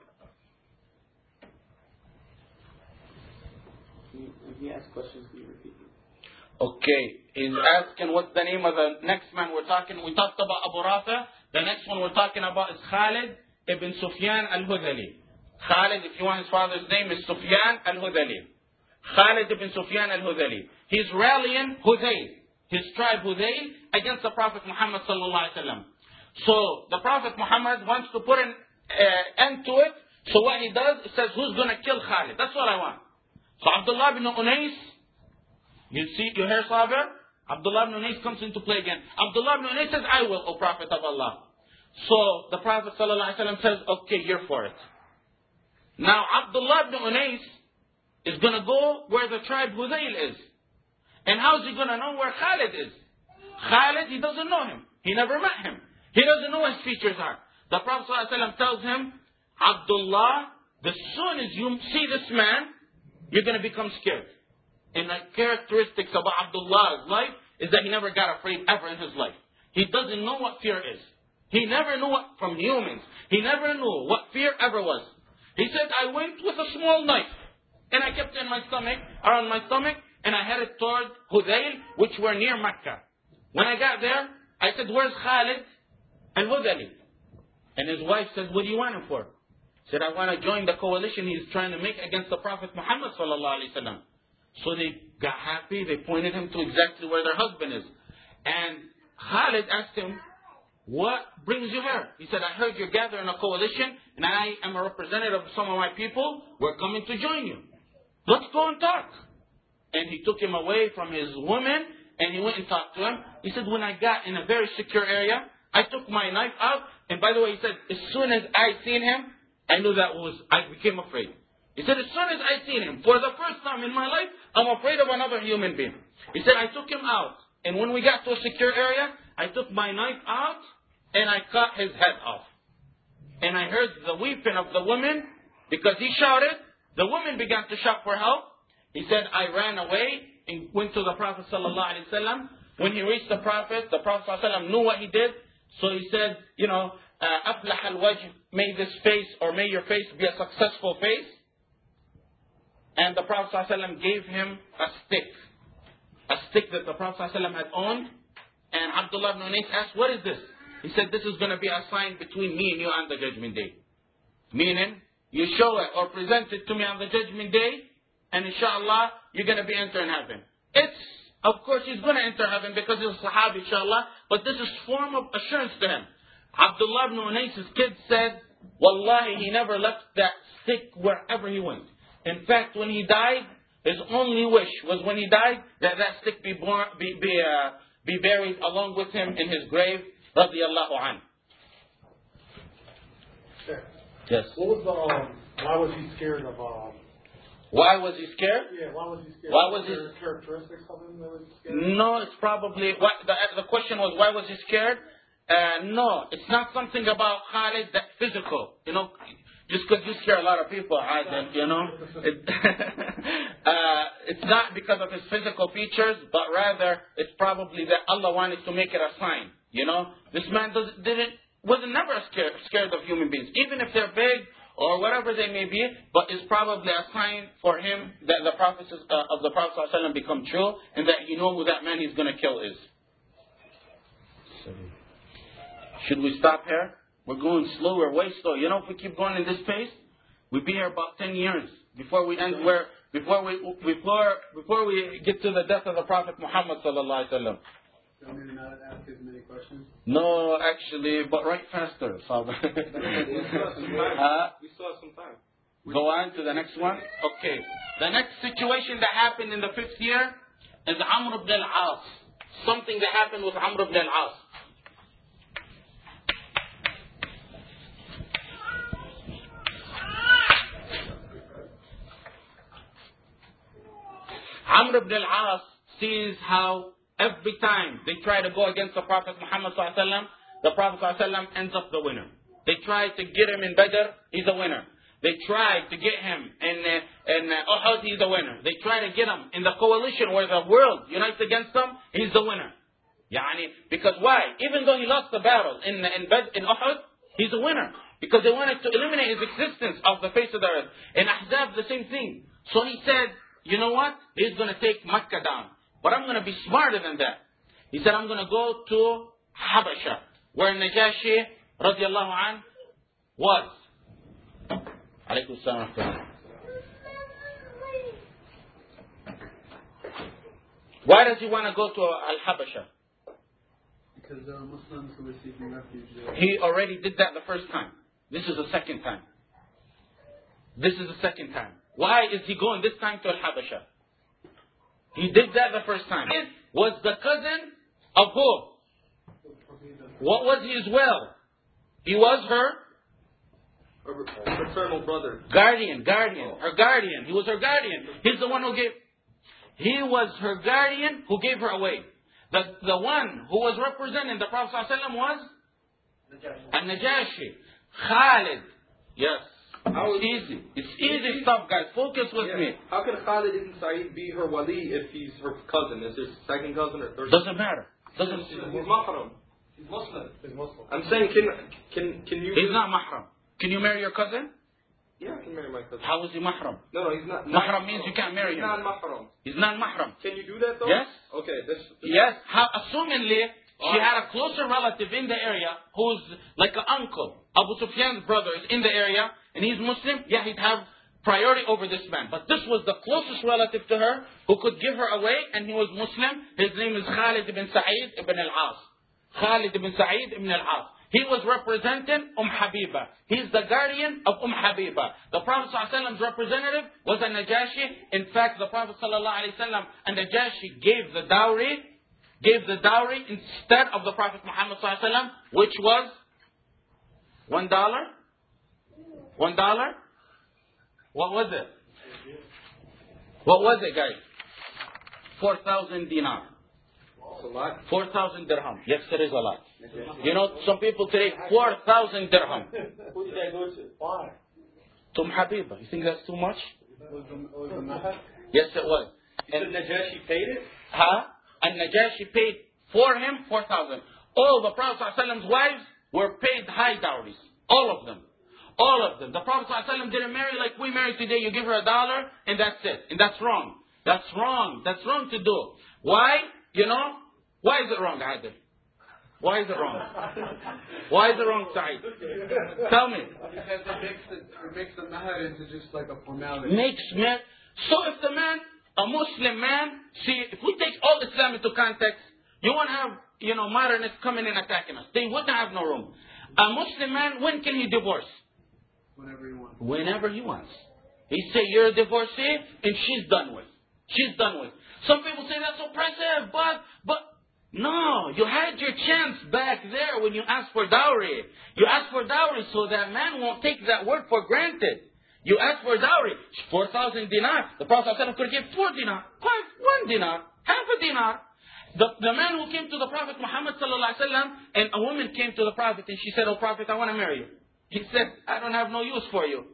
He asks questions, can you repeat them? Okay. He's asking what's the name of the next man we're talking. We talked about Abu Rafi. The next one we're talking about is Khalid ibn Sufyan al-Hudali. Khalid, if you want his father's name, is Sufyan al-Hudali. Khalid ibn Sufyan al-Hudali. He's rallying Hudayl, his tribe Hudayl, against the Prophet Muhammad sallallahu alaihi wasallam. So the Prophet Muhammad wants to put an uh, end to it. So what he does, he says, who's going to kill Khalid? That's what I want. So Abdullah ibn Unais, you see, you hear Sabir? Abdullah ibn Unais comes into play again. Abdullah ibn Unais says, I will, O Prophet of Allah. So the Prophet ﷺ says, okay, you're for it. Now Abdullah ibn Unais is going to go where the tribe Hudayl is. And how is he going to know where Khalid is? Khalid, he doesn't know him. He never met him. He doesn't know what his features are. The Prophet ﷺ tells him, Abdullah, as soon as you see this man, you're going to become scared. And the characteristics about Abdullah's life is that he never got afraid ever in his life. He doesn't know what fear is. He never knew it from humans. He never knew what fear ever was. He said, I went with a small knife and I kept it in my stomach, around my stomach, and I headed toward Hudayl, which were near Mecca. When I got there, I said, Where's Khalid and Hudayl? And his wife said, What do you want him for? He said, I want to join the coalition he's trying to make against the Prophet Muhammad sallallahu. So they got happy. They pointed him to exactly where their husband is. And Khalid asked him, what brings you here? He said, I heard you're gathering a coalition and I am a representative of some of my people. We're coming to join you. Let's go and talk. And he took him away from his woman and he went and talked to him. He said, when I got in a very secure area, I took my knife out. And by the way, he said, as soon as I seen him, I knew that was, I became afraid. He said, as soon as I seen him, for the first time in my life, I'm afraid of another human being. He said, I took him out. And when we got to a secure area, I took my knife out and I cut his head off. And I heard the weeping of the woman because he shouted. The woman began to shout for help. He said, I ran away and went to the Prophet sallallahu When he reached the Prophet, the Prophet sallallahu knew what he did. So he said, you know, uh, aflah al may this face or may your face be a successful face. And the Prophet sallallahu gave him a stick, a stick that the Prophet sallallahu had owned. And Abdullah ibn Unais asked, what is this? He said, this is going to be a sign between me and you on the judgment day. Meaning, you show it or present it to me on the judgment day, and inshallah, you're going to be entering heaven. It's, of course, he's going to enter heaven because he's a Sahabi, inshallah, but this is form of assurance to him. Abdullah ibn Unais' kid said, Wallahi, he never left that stick wherever he went. In fact, when he died, his only wish was when he died that that stick be, born, be, be, uh, be buried along with him in his grave, radiallahu anhu. Sure. Yes. What was the, um, why was he scared of, um, Why was he scared? yeah, why was he scared? Why was he- characteristics of him that was scared? No, it's probably what the, the question was. Why was he scared? Uh, no, it's not something about Khalid that physical. You know, just because you scare a lot of people, Adil, you know, it, [laughs] uh, it's not because of his physical features, but rather it's probably that Allah wanted to make it a sign. You know, this man didn't wasn't never scared scared of human beings, even if they're big or whatever they may be, but it's probably a sign for him that the prophecies uh, of the Prophet ﷺ become true and that you know who that man he's going to kill is. Should we stop here? We're going slow, way slow. You know, if we keep going in this pace, we'll be here about 10 years before we end where, before we, before, before we get to the death of the Prophet Muhammad sallallahu alaihi wasallam. So maybe not ask as many questions. No, actually, but write faster, Sabir. [laughs] We still have some time. Huh? [laughs] We still have some time. Go on to the next one. Okay. The next situation that happened in the fifth year is Amr ibn al-As. Something that happened with Amr ibn al-As. Amr ibn al-As sees how every time they try to go against the Prophet Muhammad wasallam, the Prophet wasallam ends up the winner. They try to get him in Badr, he's a winner. They try to get him in uh, in uh, Uhud, he's a winner. They try to get him in the coalition where the world unites against him, he's the winner. Yani, because why? Even though he lost the battle in in, Bad, in Uhud, he's a winner. Because they wanted to eliminate his existence off the face of the earth. In Ahzab, the same thing. So he said, you know what? He's going to take Mecca down. But I'm going to be smarter than that. He said, I'm going to go to Habasha, where Najashi, radiallahu an, was. Alaykum salam. Why does he want to go to Al-Habasha? Because there are Muslims who are seeking refuge there. He already did that the first time. This is the second time. This is the second time. Why is he going this time to Al-Habasha? He did that the first time. was the cousin of who? What was he as well? He was her A paternal brother. guardian, guardian, oh. her guardian. He was her guardian. He's the one who gave. He was her guardian who gave her away. The the one who was representing the Prophet ﷺ was An-Najashi, Khalid. Yes. How It's easy. It's easy stuff, guys. Focus with Yeah. me. How can Khalid ibn Sa'id be her wali if he's her cousin? Is his second cousin or third? Doesn't matter. Doesn't. He's mahram. He's Muslim. He's Muslim. I'm saying, can can can you? He's not mahram. Can you marry your cousin? Yeah, I can marry my cousin. How is he mahram? No, no, he's not. Mahram means you can't marry He's him. not mahram. He's not mahram. Can you do that though? Yes. Okay. This. Yes. How, assumingly, she had a closer relative in the area who's like an uncle. Abu Sufyan's brother is in the area and he's Muslim. Yeah, he'd have priority over this man. But this was the closest relative to her who could give her away and he was Muslim. His name is Khalid ibn Sa'id ibn al-As. Khalid ibn Sa'id ibn al-As. He was representing Umm Habiba. He's the guardian of Umm Habiba. The Prophet ﷺ's representative was a Najashi. In fact, the Prophet ﷺ and Najashi gave the dowry, gave the dowry instead of the Prophet Muhammad ﷺ, which was one dollar. One dollar. What was it? What was it, guys? Four thousand dinar. It's a 4,000 dirham. Yes, it is a lot. You know, some people today, 4,000 dirham. Who did I go to? Why? To Habiba. You think that's too much? Was the, was the mahar? Yes, it was. The And, Najashi paid it. huh? And Najashi paid for him 4,000. All the Prophet ﷺ's wives were paid high dowries. All of them. All of them. The Prophet ﷺ didn't marry like we marry today. You give her a dollar and that's it. And that's wrong. That's wrong. That's wrong to do. Why? You know? Why is it wrong, Adil? Why is it wrong? Why is it wrong, Saeed? Tell me. Because it makes the it makes the mahar into just like a formality. Makes man. So if the man, a Muslim man, see, if we take all Islam into context, you won't have, you know, modernists coming and attacking us. They wouldn't have no room. A Muslim man, when can he divorce? Whenever he wants. Whenever he wants. He say, you're a divorcee, and she's done with. She's done with. Some people say that's oppressive, but, but, no, you had your chance back there when you asked for dowry. You asked for dowry so that man won't take that word for granted. You asked for dowry, 4,000 dinar. The Prophet could give 4 dinar, five, 1 dinar, half a dinar. The, the man who came to the Prophet Muhammad ﷺ, and a woman came to the Prophet and she said, Oh Prophet, I want to marry you. He said, I don't have no use for you.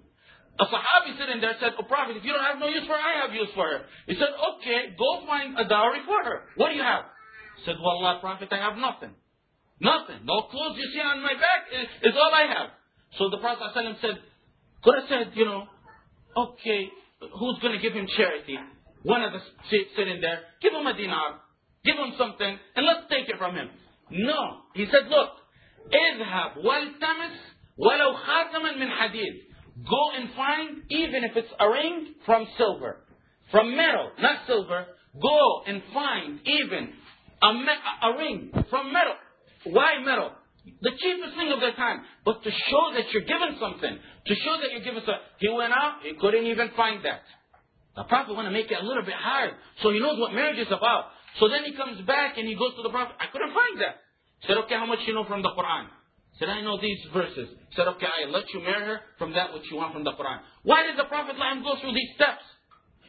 A Sahabi sitting there said, Oh Prophet, if you don't have no use for her, I have use for her. He said, Okay, go find a dowry for her. What do you have? He said, Wallah, Prophet, I have nothing. Nothing. No clothes you see on my back is, all I have. So the Prophet ﷺ said, could have said, you know, okay, who's going to give him charity? One of the sitting there, give him a dinar, give him something, and let's take it from him. No. He said, look, اذهب والتمس ولو خاتما من حديد. Go and find, even if it's a ring from silver, from metal, not silver. Go and find even a, me- a ring from metal. Why metal? The cheapest thing of their time. But to show that you're given something, to show that you're given something. He went out, he couldn't even find that. The Prophet want to make it a little bit hard, so he knows what marriage is about. So then he comes back and he goes to the Prophet. I couldn't find that. He said, okay, how much you know from the Quran? He said, I know these verses. He said, okay, I let you marry her from that which you want from the Quran. Why did the Prophet let him go through these steps?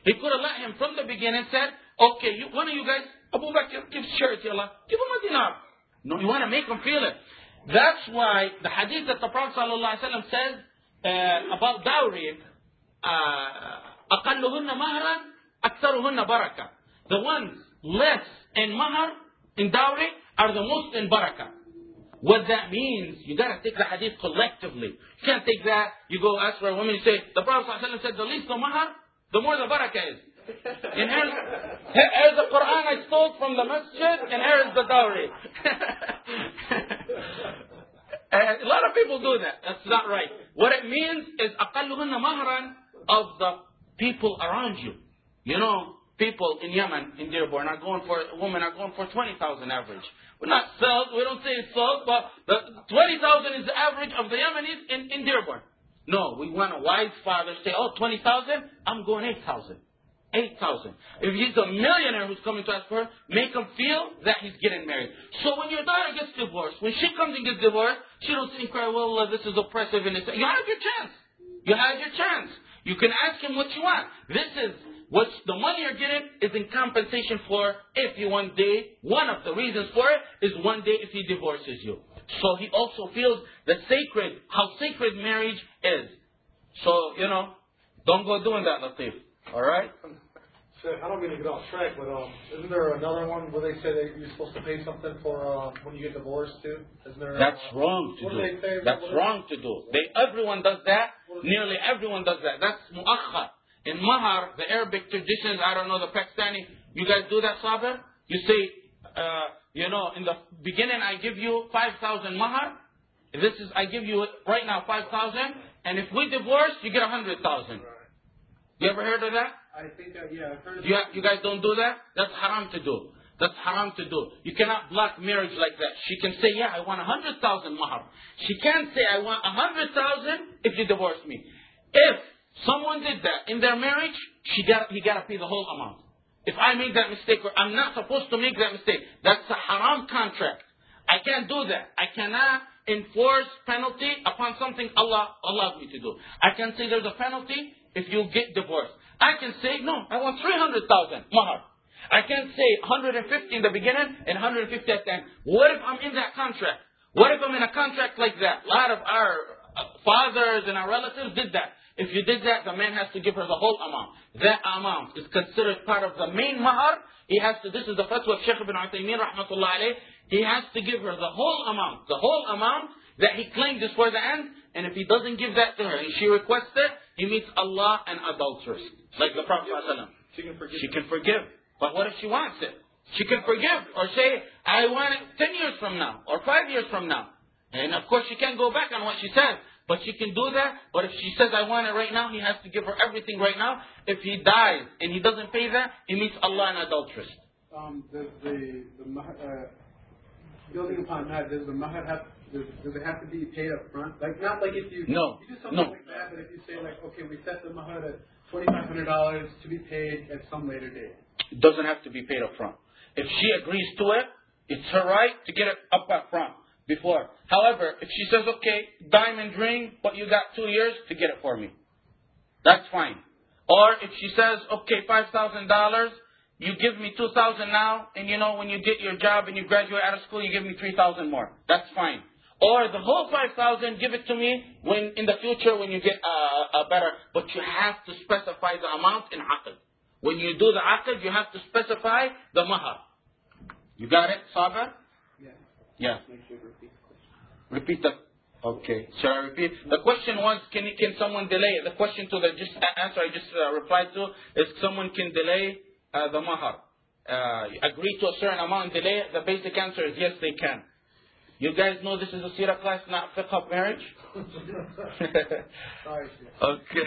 He could have let him from the beginning and said, okay, you, one of you guys, Abu Bakr gives charity Allah. Give him a dinar. No, you want to make him feel it. That's why the hadith that the Prophet ﷺ says uh, about dowry, uh, أقلهن مهرا أكثرهن بركة. The ones less in mahar, in dowry, are the most in barakah. What that means, you gotta take the hadith collectively. You can't take that, you go ask for a woman, you say, the Prophet ﷺ said, the least the mahar, the more the barakah is. And here's, here- here's the Quran I stole from the masjid, and here is the dowry. [laughs] And a lot of people do that. That's not right. What it means is أقلهن مهرا of the people around you. You know, people in Yemen, in Dearborn, are going for, women are going for 20,000 average. We're not sold, we don't say sold, but the 20,000 is the average of the Yemenis in, in Dearborn. No, we want a wise father say, oh, 20,000, I'm going 8,000. 8,000. If he's a millionaire who's coming to ask for her, make him feel that he's getting married. So when your daughter gets divorced, when she comes and gets divorced, she don't cry, well, uh, this is oppressive and it's, you have your chance. You have your chance. You can ask him what you want. This is what the money you're getting is in compensation for if you one day, one of the reasons for it is one day if he divorces you. So he also feels the sacred, how sacred marriage is. So, you know, don't go doing that, Latif. Alright? Shit, I don't mean to get off track, but um, isn't there another one where they say that you're supposed to pay something for uh, when you get divorced too? Isn't there? That's uh, wrong to do. do they say? That's wrong to do. They, everyone does that. Nearly everyone does that. That's mu'akhar. In mahar, the Arabic traditions, I don't know, the Pakistani, you guys do that, Sabir? You say, uh, you know, in the beginning I give you 5,000 mahar. This is, I give you right now 5,000. And if we divorce, you get 100,000. You ever heard of that? I think that yeah, I've heard. of You, that. you guys don't do that? That's haram to do. That's haram to do. You cannot block marriage like that. She can say, yeah, I want a hundred thousand mahar. She can't say, I want a hundred thousand if you divorce me. If someone did that in their marriage, she got, he got to pay the whole amount. If I make that mistake, or I'm not supposed to make that mistake, that's a haram contract. I can't do that. I cannot enforce penalty upon something Allah allowed me to do. I can say there's a penalty if you get divorced. I can say, no, I want 300,000 mahar. I can't say 150 in the beginning and 150 at the end. What if I'm in that contract? What if I'm in a contract like that? A lot of our uh, fathers and our relatives did that. If you did that, the man has to give her the whole amount. That amount is considered part of the main mahar. He has to, this is the fatwa of Shaykh ibn Uthaymeen rahmatullah alayh. He has to give her the whole amount. The whole amount that he claimed is for the end. And if he doesn't give that to her and she requests it, he meets Allah and adulteress. Like the Prophet ﷺ. She can forgive. She can forgive. But what if she wants it? She can forgive or say, I want it 10 years from now or 5 years from now. And of course she can't go back on what she said. But she can do that. But if she says, I want it right now, he has to give her everything right now. If he dies and he doesn't pay that, he meets Allah and adulteress. Um, the the the mahar, uh, building upon that, does the mahar have does, does it have to be paid up front? Like not like if you No, you do something no. like that, but if you say like okay, we set the mahar at twenty five hundred dollars to be paid at some later date. It doesn't have to be paid up front. If she agrees to it, it's her right to get it up up front before. However, if she says, okay, diamond ring, but you got two years to get it for me, that's fine. Or if she says, okay, five thousand dollars, you give me two thousand now, and you know when you get your job and you graduate out of school, you give me three thousand more. That's fine. Or the whole five thousand, give it to me when in the future when you get uh, a better. But you have to specify the amount in aqd. When you do the aqd, you have to specify the mahar. You got it, Sabir? Yeah. Yeah. Make sure to repeat the question. Okay. Shall I repeat? The question was, can can someone delay? The question to the just answer I just uh, replied to is someone can delay uh, the mahar. Uh, agree to a certain amount and delay it. The basic answer is yes, they can. You guys know this is a sirah class, not fiqh of marriage. Sorry, [laughs] Okay.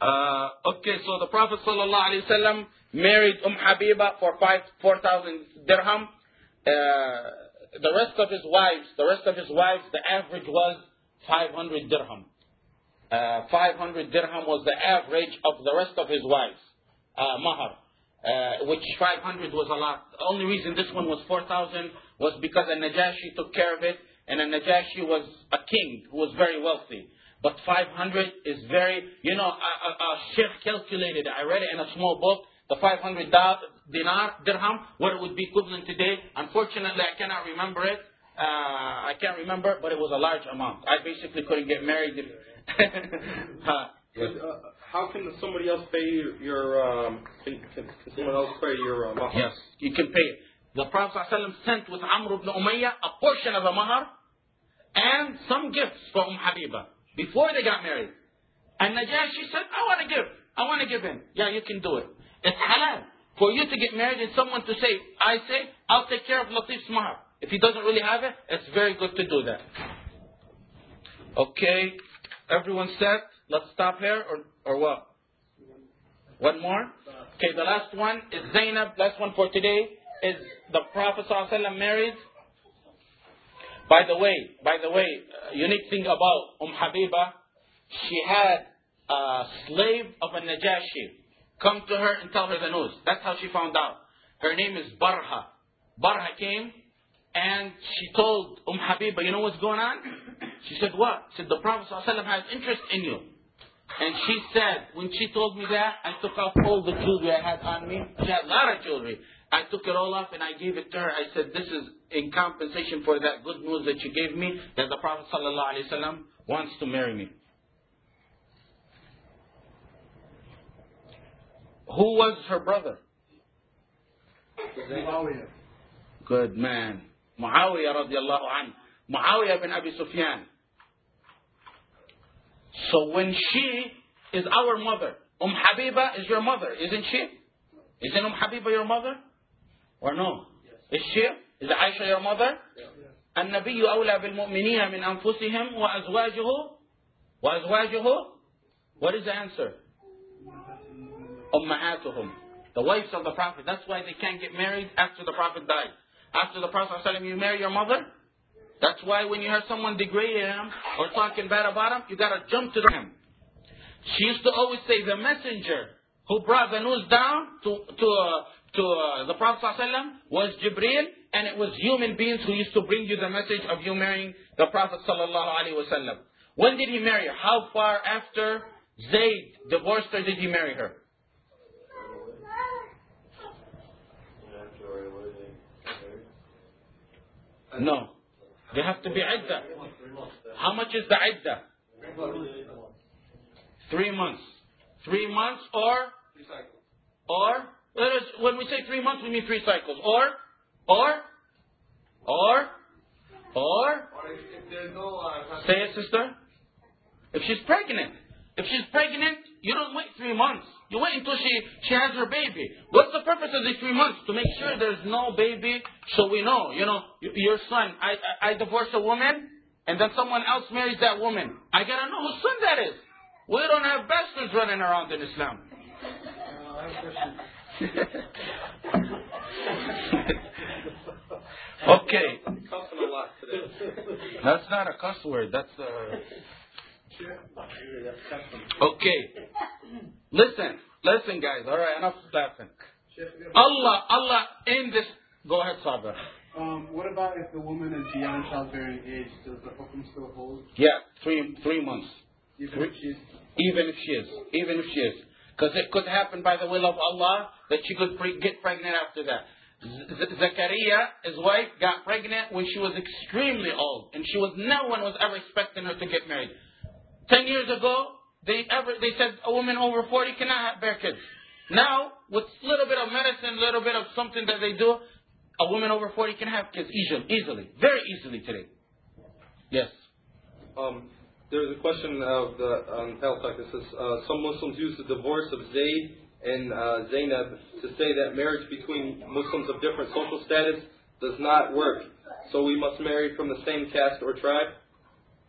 Uh, okay, so the Prophet ﷺ married Umm Habiba for five, 4,000 dirham. The rest of his wives, the rest of his wives, the average was 500 dirham. Uh, 500 dirham was the average of the rest of his wives, uh, mahar. Uh, which 500 was a lot. The only reason this one was 4,000 was because a Najashi took care of it, and a Najashi was a king who was very wealthy. But 500 is very, you know, a, a, a sheikh calculated. I read it in a small book. The 500 dinar, dirham, what it would be equivalent today. Unfortunately, I cannot remember it. Uh, I can't remember, but it was a large amount. I basically couldn't get married. [laughs] Yes. Uh, how can somebody else pay your, your um, can, can, can someone else pay your uh, mahar? Yes, you can pay it. The Prophet ﷺ sent with Amr ibn Umayyah a portion of the mahar and some gifts for Umm Habiba before they got married. And Najashi said, I want to give. I want to give in. Yeah, you can do it. It's halal for you to get married and someone to say, I say, I'll take care of Latif's mahar. If he doesn't really have it, it's very good to do that. Okay, everyone set? Let's stop here or, or what? One more? Okay, the last one is Zainab. Last one for today is the Prophet ﷺ married. By the way, by the way, uh, unique thing about Umm Habiba, she had a slave of a Najashi. Come to her and tell her the news. That's how she found out. Her name is Barha. Barha came and she told Umm Habiba, you know what's going on? She said, what? She said, the Prophet ﷺ has interest in you. And she said, when she told me that, I took off all the jewelry I had on me. She had a lot of jewelry. I took it all off and I gave it to her. I said, this is in compensation for that good news that you gave me, that the Prophet ﷺ wants to marry me. Who was her brother? Muawiyah. Good man. Muawiyah radiallahu anhu. Muawiyah bin Abi Sufyan. So when she is our mother, Umm Habiba is your mother, isn't she? Isn't Umm Habiba your mother? Or no? Is she? Is Aisha your mother? النبي أولى بالمؤمنين من أنفسهم وأزواجه وأزواجه What is the answer? أمهاتهم The wives of the Prophet. That's why they can't get married after the Prophet died. After the Prophet ﷺ, you marry your mother. That's why when you hear someone degrading him or talking bad about him, you gotta jump to him. She used to always say, the messenger who brought the news down to, to, uh, to uh, the Prophet ﷺ was Jibreel, and it was human beings who used to bring you the message of you marrying the Prophet ﷺ. When did he marry her? How far after Zayd divorced her did he marry her? No. They have to be iddah. How much is the iddah? Three months. Three months or or when we say three months we mean three cycles. Or or or or If there's no, uh, say it sister. If she's pregnant. If she's pregnant, you don't wait three months. You wait until she, she has her baby. What's the purpose of these three months? To make sure there's no baby, so we know. You know, your son. I, I, I divorce a woman, and then someone else marries that woman. I gotta know whose son that is. We don't have bastards running around in Islam. Uh, I have a question. okay, Cussing a lot today. that's not a cuss word. That's a. Okay. Listen, listen, guys. All right, enough laughing. Chef, we have- Allah, Allah, in this. Go ahead, Sabir. um, what about if the woman is beyond childbearing age? Does the hukum still hold? Yeah, three three months. Even if she's Even if she is, even if she is, because it could happen by the will of Allah that she could pre- get pregnant after that. Z- Z- Zachariah, his wife, got pregnant when she was extremely old, and she was no one was ever expecting her to get married. Ten years ago, they ever they said a woman over forty cannot have bear kids. Now, with a little bit of medicine, a little bit of something that they do, a woman over forty can have kids easily, easily, very easily today. Yes. Um, there's a question of the on Palestine. It says uh, some Muslims use the divorce of Zayd and uh, Zainab to say that marriage between Muslims of different social status does not work. So we must marry from the same caste or tribe.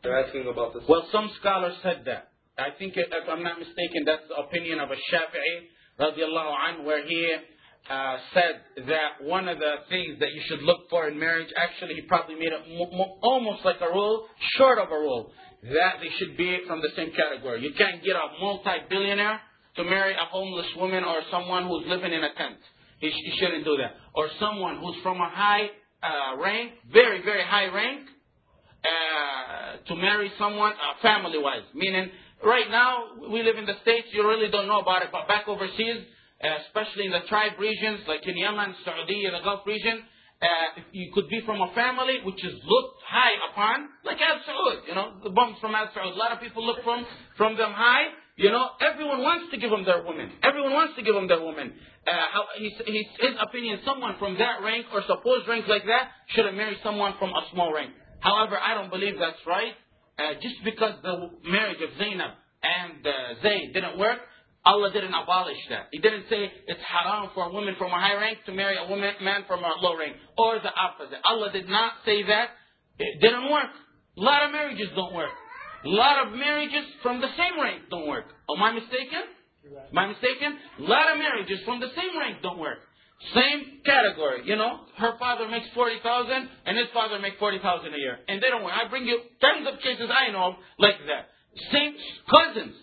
They're asking about this. Well, some scholars said that. I think, if I'm not mistaken, that's the opinion of a Shafi'i, radiallahu anh, where he uh, said that one of the things that you should look for in marriage, actually, he probably made it mo- mo- almost like a rule, short of a rule, that they should be from the same category. You can't get a multi-billionaire to marry a homeless woman or someone who's living in a tent. He, sh- he shouldn't do that. Or someone who's from a high uh, rank, very, very high rank, uh, to marry someone uh, family-wise. Meaning, right now we live in the states, you really don't know about it, but back overseas, uh, especially in the tribe regions like in Yemen, Saudi, and the Gulf region, uh, you could be from a family which is looked high upon, like Al Saud, you know, the bums from Al Saud. A lot of people look from from them high. You know, everyone wants to give them their woman. Everyone wants to give them their woman. Uh, how, he's, he's, his opinion, someone from that rank or supposed rank like that should have married someone from a small rank. However, I don't believe that's right. Uh, just because the marriage of Zainab and uh, didn't work, Allah didn't abolish that. He didn't say it's haram for a woman from a high rank to marry a woman, man from a low rank, or the opposite. Allah did not say that. It didn't work. A lot of marriages don't work. A lot of marriages from the same rank don't work. Am I mistaken? Am I mistaken? A lot of marriages from the same rank don't work. Same category, you know. Her father makes forty thousand, and his father makes forty thousand a year, and they don't work. I bring you tons of cases I know of like that. Same cousins,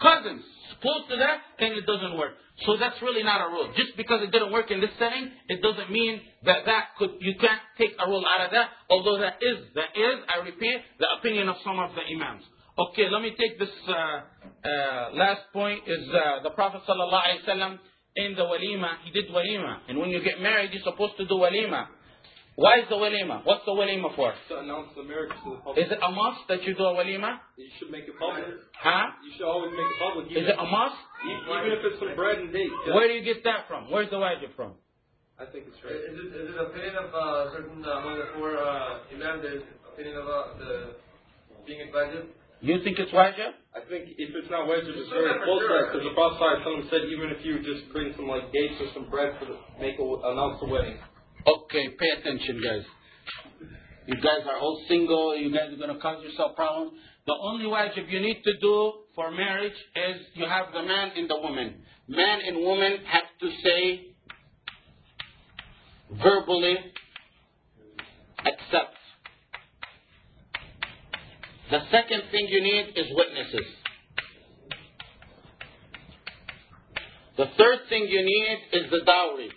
cousins, close to that, and it doesn't work. So that's really not a rule. Just because it didn't work in this setting, it doesn't mean that that could you can't take a rule out of that. Although that is that is, I repeat, the opinion of some of the imams. Okay, let me take this uh, uh, last point. Is uh, the Prophet sallallahu alaihi wasallam in the walima? He did walima, and when you get married, you're supposed to do walima. Why is the walima? What's the walima for? To announce the marriage to the public. Is it a must that you do a walima? You should make it public. Huh? You should always make it public. Is it a must? even if it's some bread and dates. yeah. Where do you get that from? Where's the wajib from? I think it's right. Is right. it, is it opinion of uh, certain uh, among the four uh, imams? There's opinion about the being advised. You think it's wajib? I think if it's not wajib, it's So very that close to because the Prophet ﷺ said even if you just bring some like dates or some bread for the make a announce the wedding. Okay, pay attention, guys. You guys are all single. You guys are going to cause yourself problems. The only wajib you need to do for marriage is you have the man and the woman. Man and woman have to say verbally accept. The second thing you need is witnesses. The third thing you need is the dowry.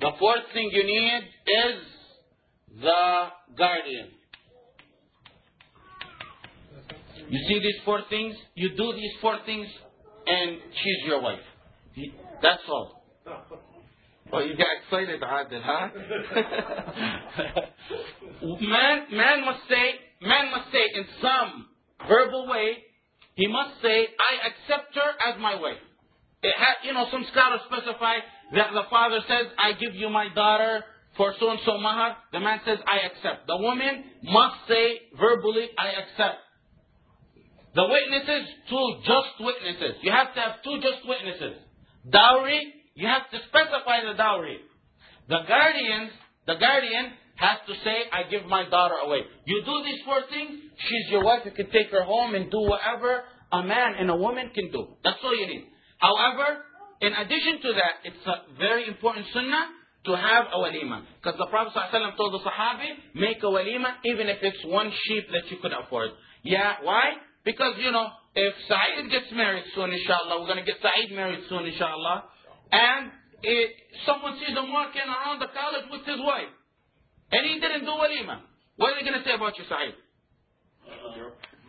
The fourth thing you need is the guardian. You see these four things? You do these four things, and she's your wife. That's all. Oh, you got excited, Adil, huh? [laughs] [laughs] man, man must say, man must say in some verbal way, he must say, I accept her as my wife. You know, some scholars specify that the father says, I give you my daughter for so and so mahar. The man says, I accept. The woman must say verbally, I accept. The witnesses, two just witnesses. You have to have two just witnesses. Dowry, you have to specify the dowry. The guardians, the guardian has to say, I give my daughter away. You do these four things, she's your wife, you can take her home and do whatever a man and a woman can do. That's all you need. However, in addition to that, it's a very important sunnah to have a walima. Because the Prophet ﷺ told the Sahabi, make a walima even if it's one sheep that you could afford. Yeah, why? Because, you know, if Saeed gets married soon, inshallah, we're going to get Saeed married soon, inshallah, and it, someone sees him walking around the college with his wife, and he didn't do walima, what are they going to say about you, Saeed?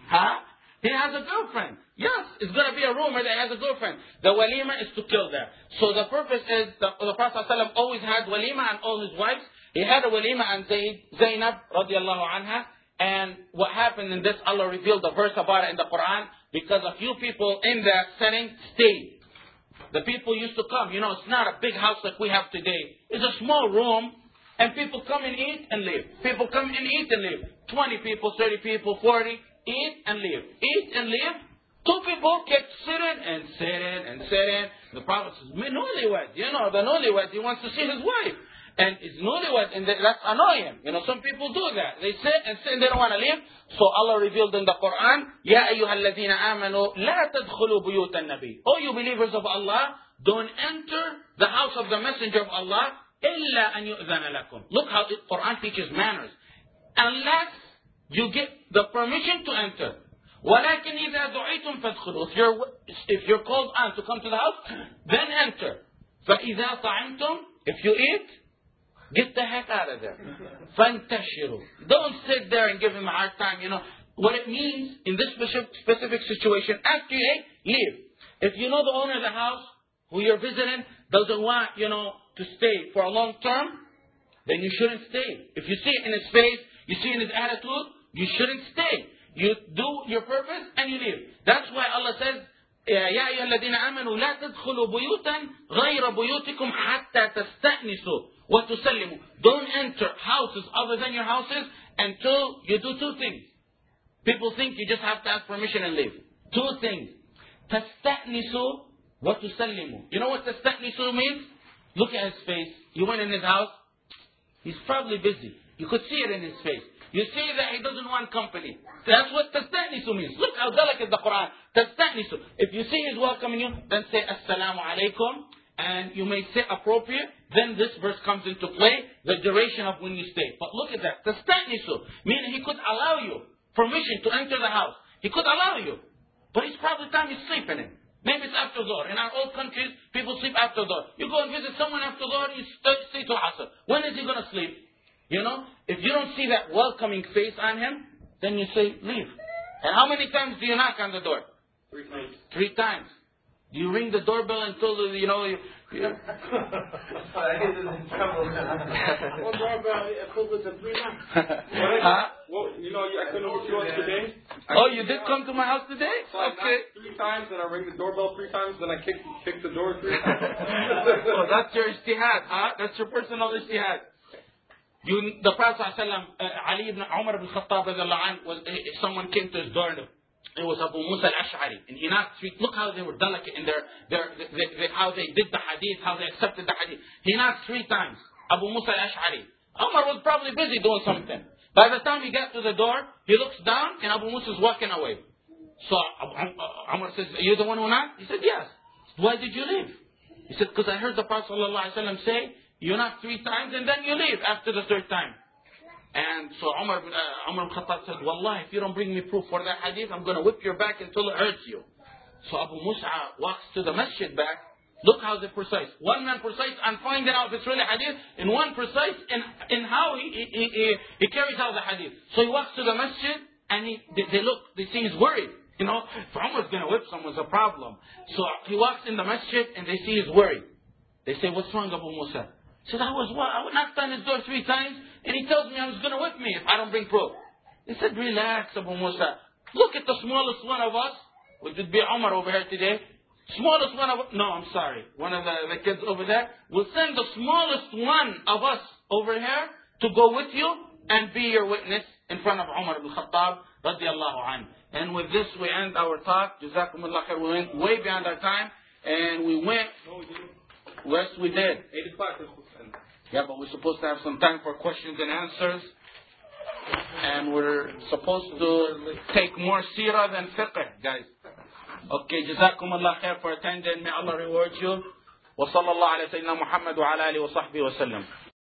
Huh? He has a girlfriend. Yes, it's going to be a rumor that he has a girlfriend. The walima is to kill that. So the purpose is, the, the Prophet ﷺ always had walima and all his wives. He had a walima and Zayd, Zainab radiallahu anha. And what happened in this, Allah revealed the verse about it in the Quran because a few people in that setting stayed. The people used to come. You know, it's not a big house like we have today. It's a small room and people come and eat and leave. People come and eat and leave. 20 people, 30 people, 40, eat and leave. Eat and leave. Two people kept sitting and sitting and sitting. The Prophet says, newlywed. You know, the newlywed, he wants to see his wife. And it's newlywed, and that- that's annoying. You know, some people do that. They sit and sit and they don't want to leave. So Allah revealed in the Quran, يَا أَيُّهَا الَّذِينَ آمَنُوا لَا تَدْخُلُوا بُيُوتَ النَّبِيِّ Oh, you believers of Allah, don't enter the house of the Messenger of Allah إِلَّا أَن يُؤْذَنَ لَكُمْ Look how the Quran teaches manners. Unless you get the permission to enter. ولكن إذا دعيتم فادخلوا. If you're, if you're called on to come to the house, then enter. فإذا طعمتم, if you eat, get the heck out of there. فانتشروا. Don't sit there and give him a hard time, you know. What it means in this specific, specific situation, after you ate, leave. If you know the owner of the house who you're visiting doesn't want, you know, to stay for a long term, then you shouldn't stay. If you see it in his face, you see it in his attitude, you shouldn't stay. You do your purpose and you leave. That's why Allah says, يا أيها الذين آمنوا لا تدخلوا بيوتا غير بيوتكم حتى تستأنسوا وتسلموا. Don't enter houses other than your houses until you do two things. People think you just have to ask permission and leave. Two things. تستأنسوا وتسلموا. You know what تستأنسوا means? Look at his face. You went in his house. He's probably busy. You could see it in his face. You see that he doesn't want company. That's what tastanisu means. Look how delicate the Quran. Tastanisu. If you see he's welcoming you, then say assalamu alaikum. And you may say appropriate. Then this verse comes into play, the duration of when you stay. But look at that. Tastanisu. Meaning he could allow you permission to enter the house. He could allow you. But it's probably time he's sleeping in. Maybe it's after Dhuhr. In our old countries, people sleep after Dhuhr. You go and visit someone after Dhuhr, you stay, stay till Asr. When is he going to sleep? You know, if you don't see that welcoming face on him, then you say, leave. And how many times do you knock on the door? Three times. Three times. Do you ring the doorbell until, the, you know, you, you, One [laughs] [laughs] doorbell equivalent to three months. [laughs] huh? Well, you know, I couldn't with you today. Oh, you did come to my house today? So Okay. three times, then I ring the doorbell three times, then I kick kick the door three times. [laughs] oh, that's your ijtihad, huh? That's your personal ijtihad. You, the Prophet uh, Ali ibn Umar ibn Khattab was, eh, someone came to his door and it was Abu Musa al-Ash'ari. And he knocked three, look how they were delicate in their, their, they, they, how they did the hadith, how they accepted the hadith. He knocked three times. Abu Musa al-Ash'ari. Umar was probably busy doing something. By the time he got to the door, he looks down and Abu Musa is walking away. So uh, Umar says, are you the one who knocked? He said, yes. Why did you leave? He said, because I heard the Prophet ﷺ say, you knock three times and then you leave after the third time. And so Umar, uh, Umar Khattab said, Wallah, if you don't bring me proof for that hadith, I'm going to whip your back until it hurts you. So Abu Musa walks to the masjid back. Look how they precise. One man precise and finding out if it's really hadith, and one precise in, in how he, he, he, he, carries out the hadith. So he walks to the masjid, and he, they, they look, they see he's worried. You know, if Umar's going to whip someone's a problem. So he walks in the masjid, and they see he's worried. They say, what's wrong, Abu Musa? He said, I was? I knocked on his door three times, and he tells me I was going to whip me if I don't bring proof. He said, relax, Abu Musa. Look at the smallest one of us, would be Umar over here today. Smallest one of no, I'm sorry. One of the, the kids over there will send the smallest one of us over here to go with you and be your witness in front of Umar ibn Khattab radiallahu anhu. And with this we end our talk. Jazakumullah khair. We went way beyond our time and we went no, we didn't. Yes, we did. Eight o'clock is supposed to end. Yeah, but we're supposed to have some time for questions and answers. And we're supposed to take more seerah than fiqh, guys. Okay, جزاكم الله خير for attending. May Allah reward you. وصلى الله على سيدنا محمد وعلى آله وصحبه وسلم.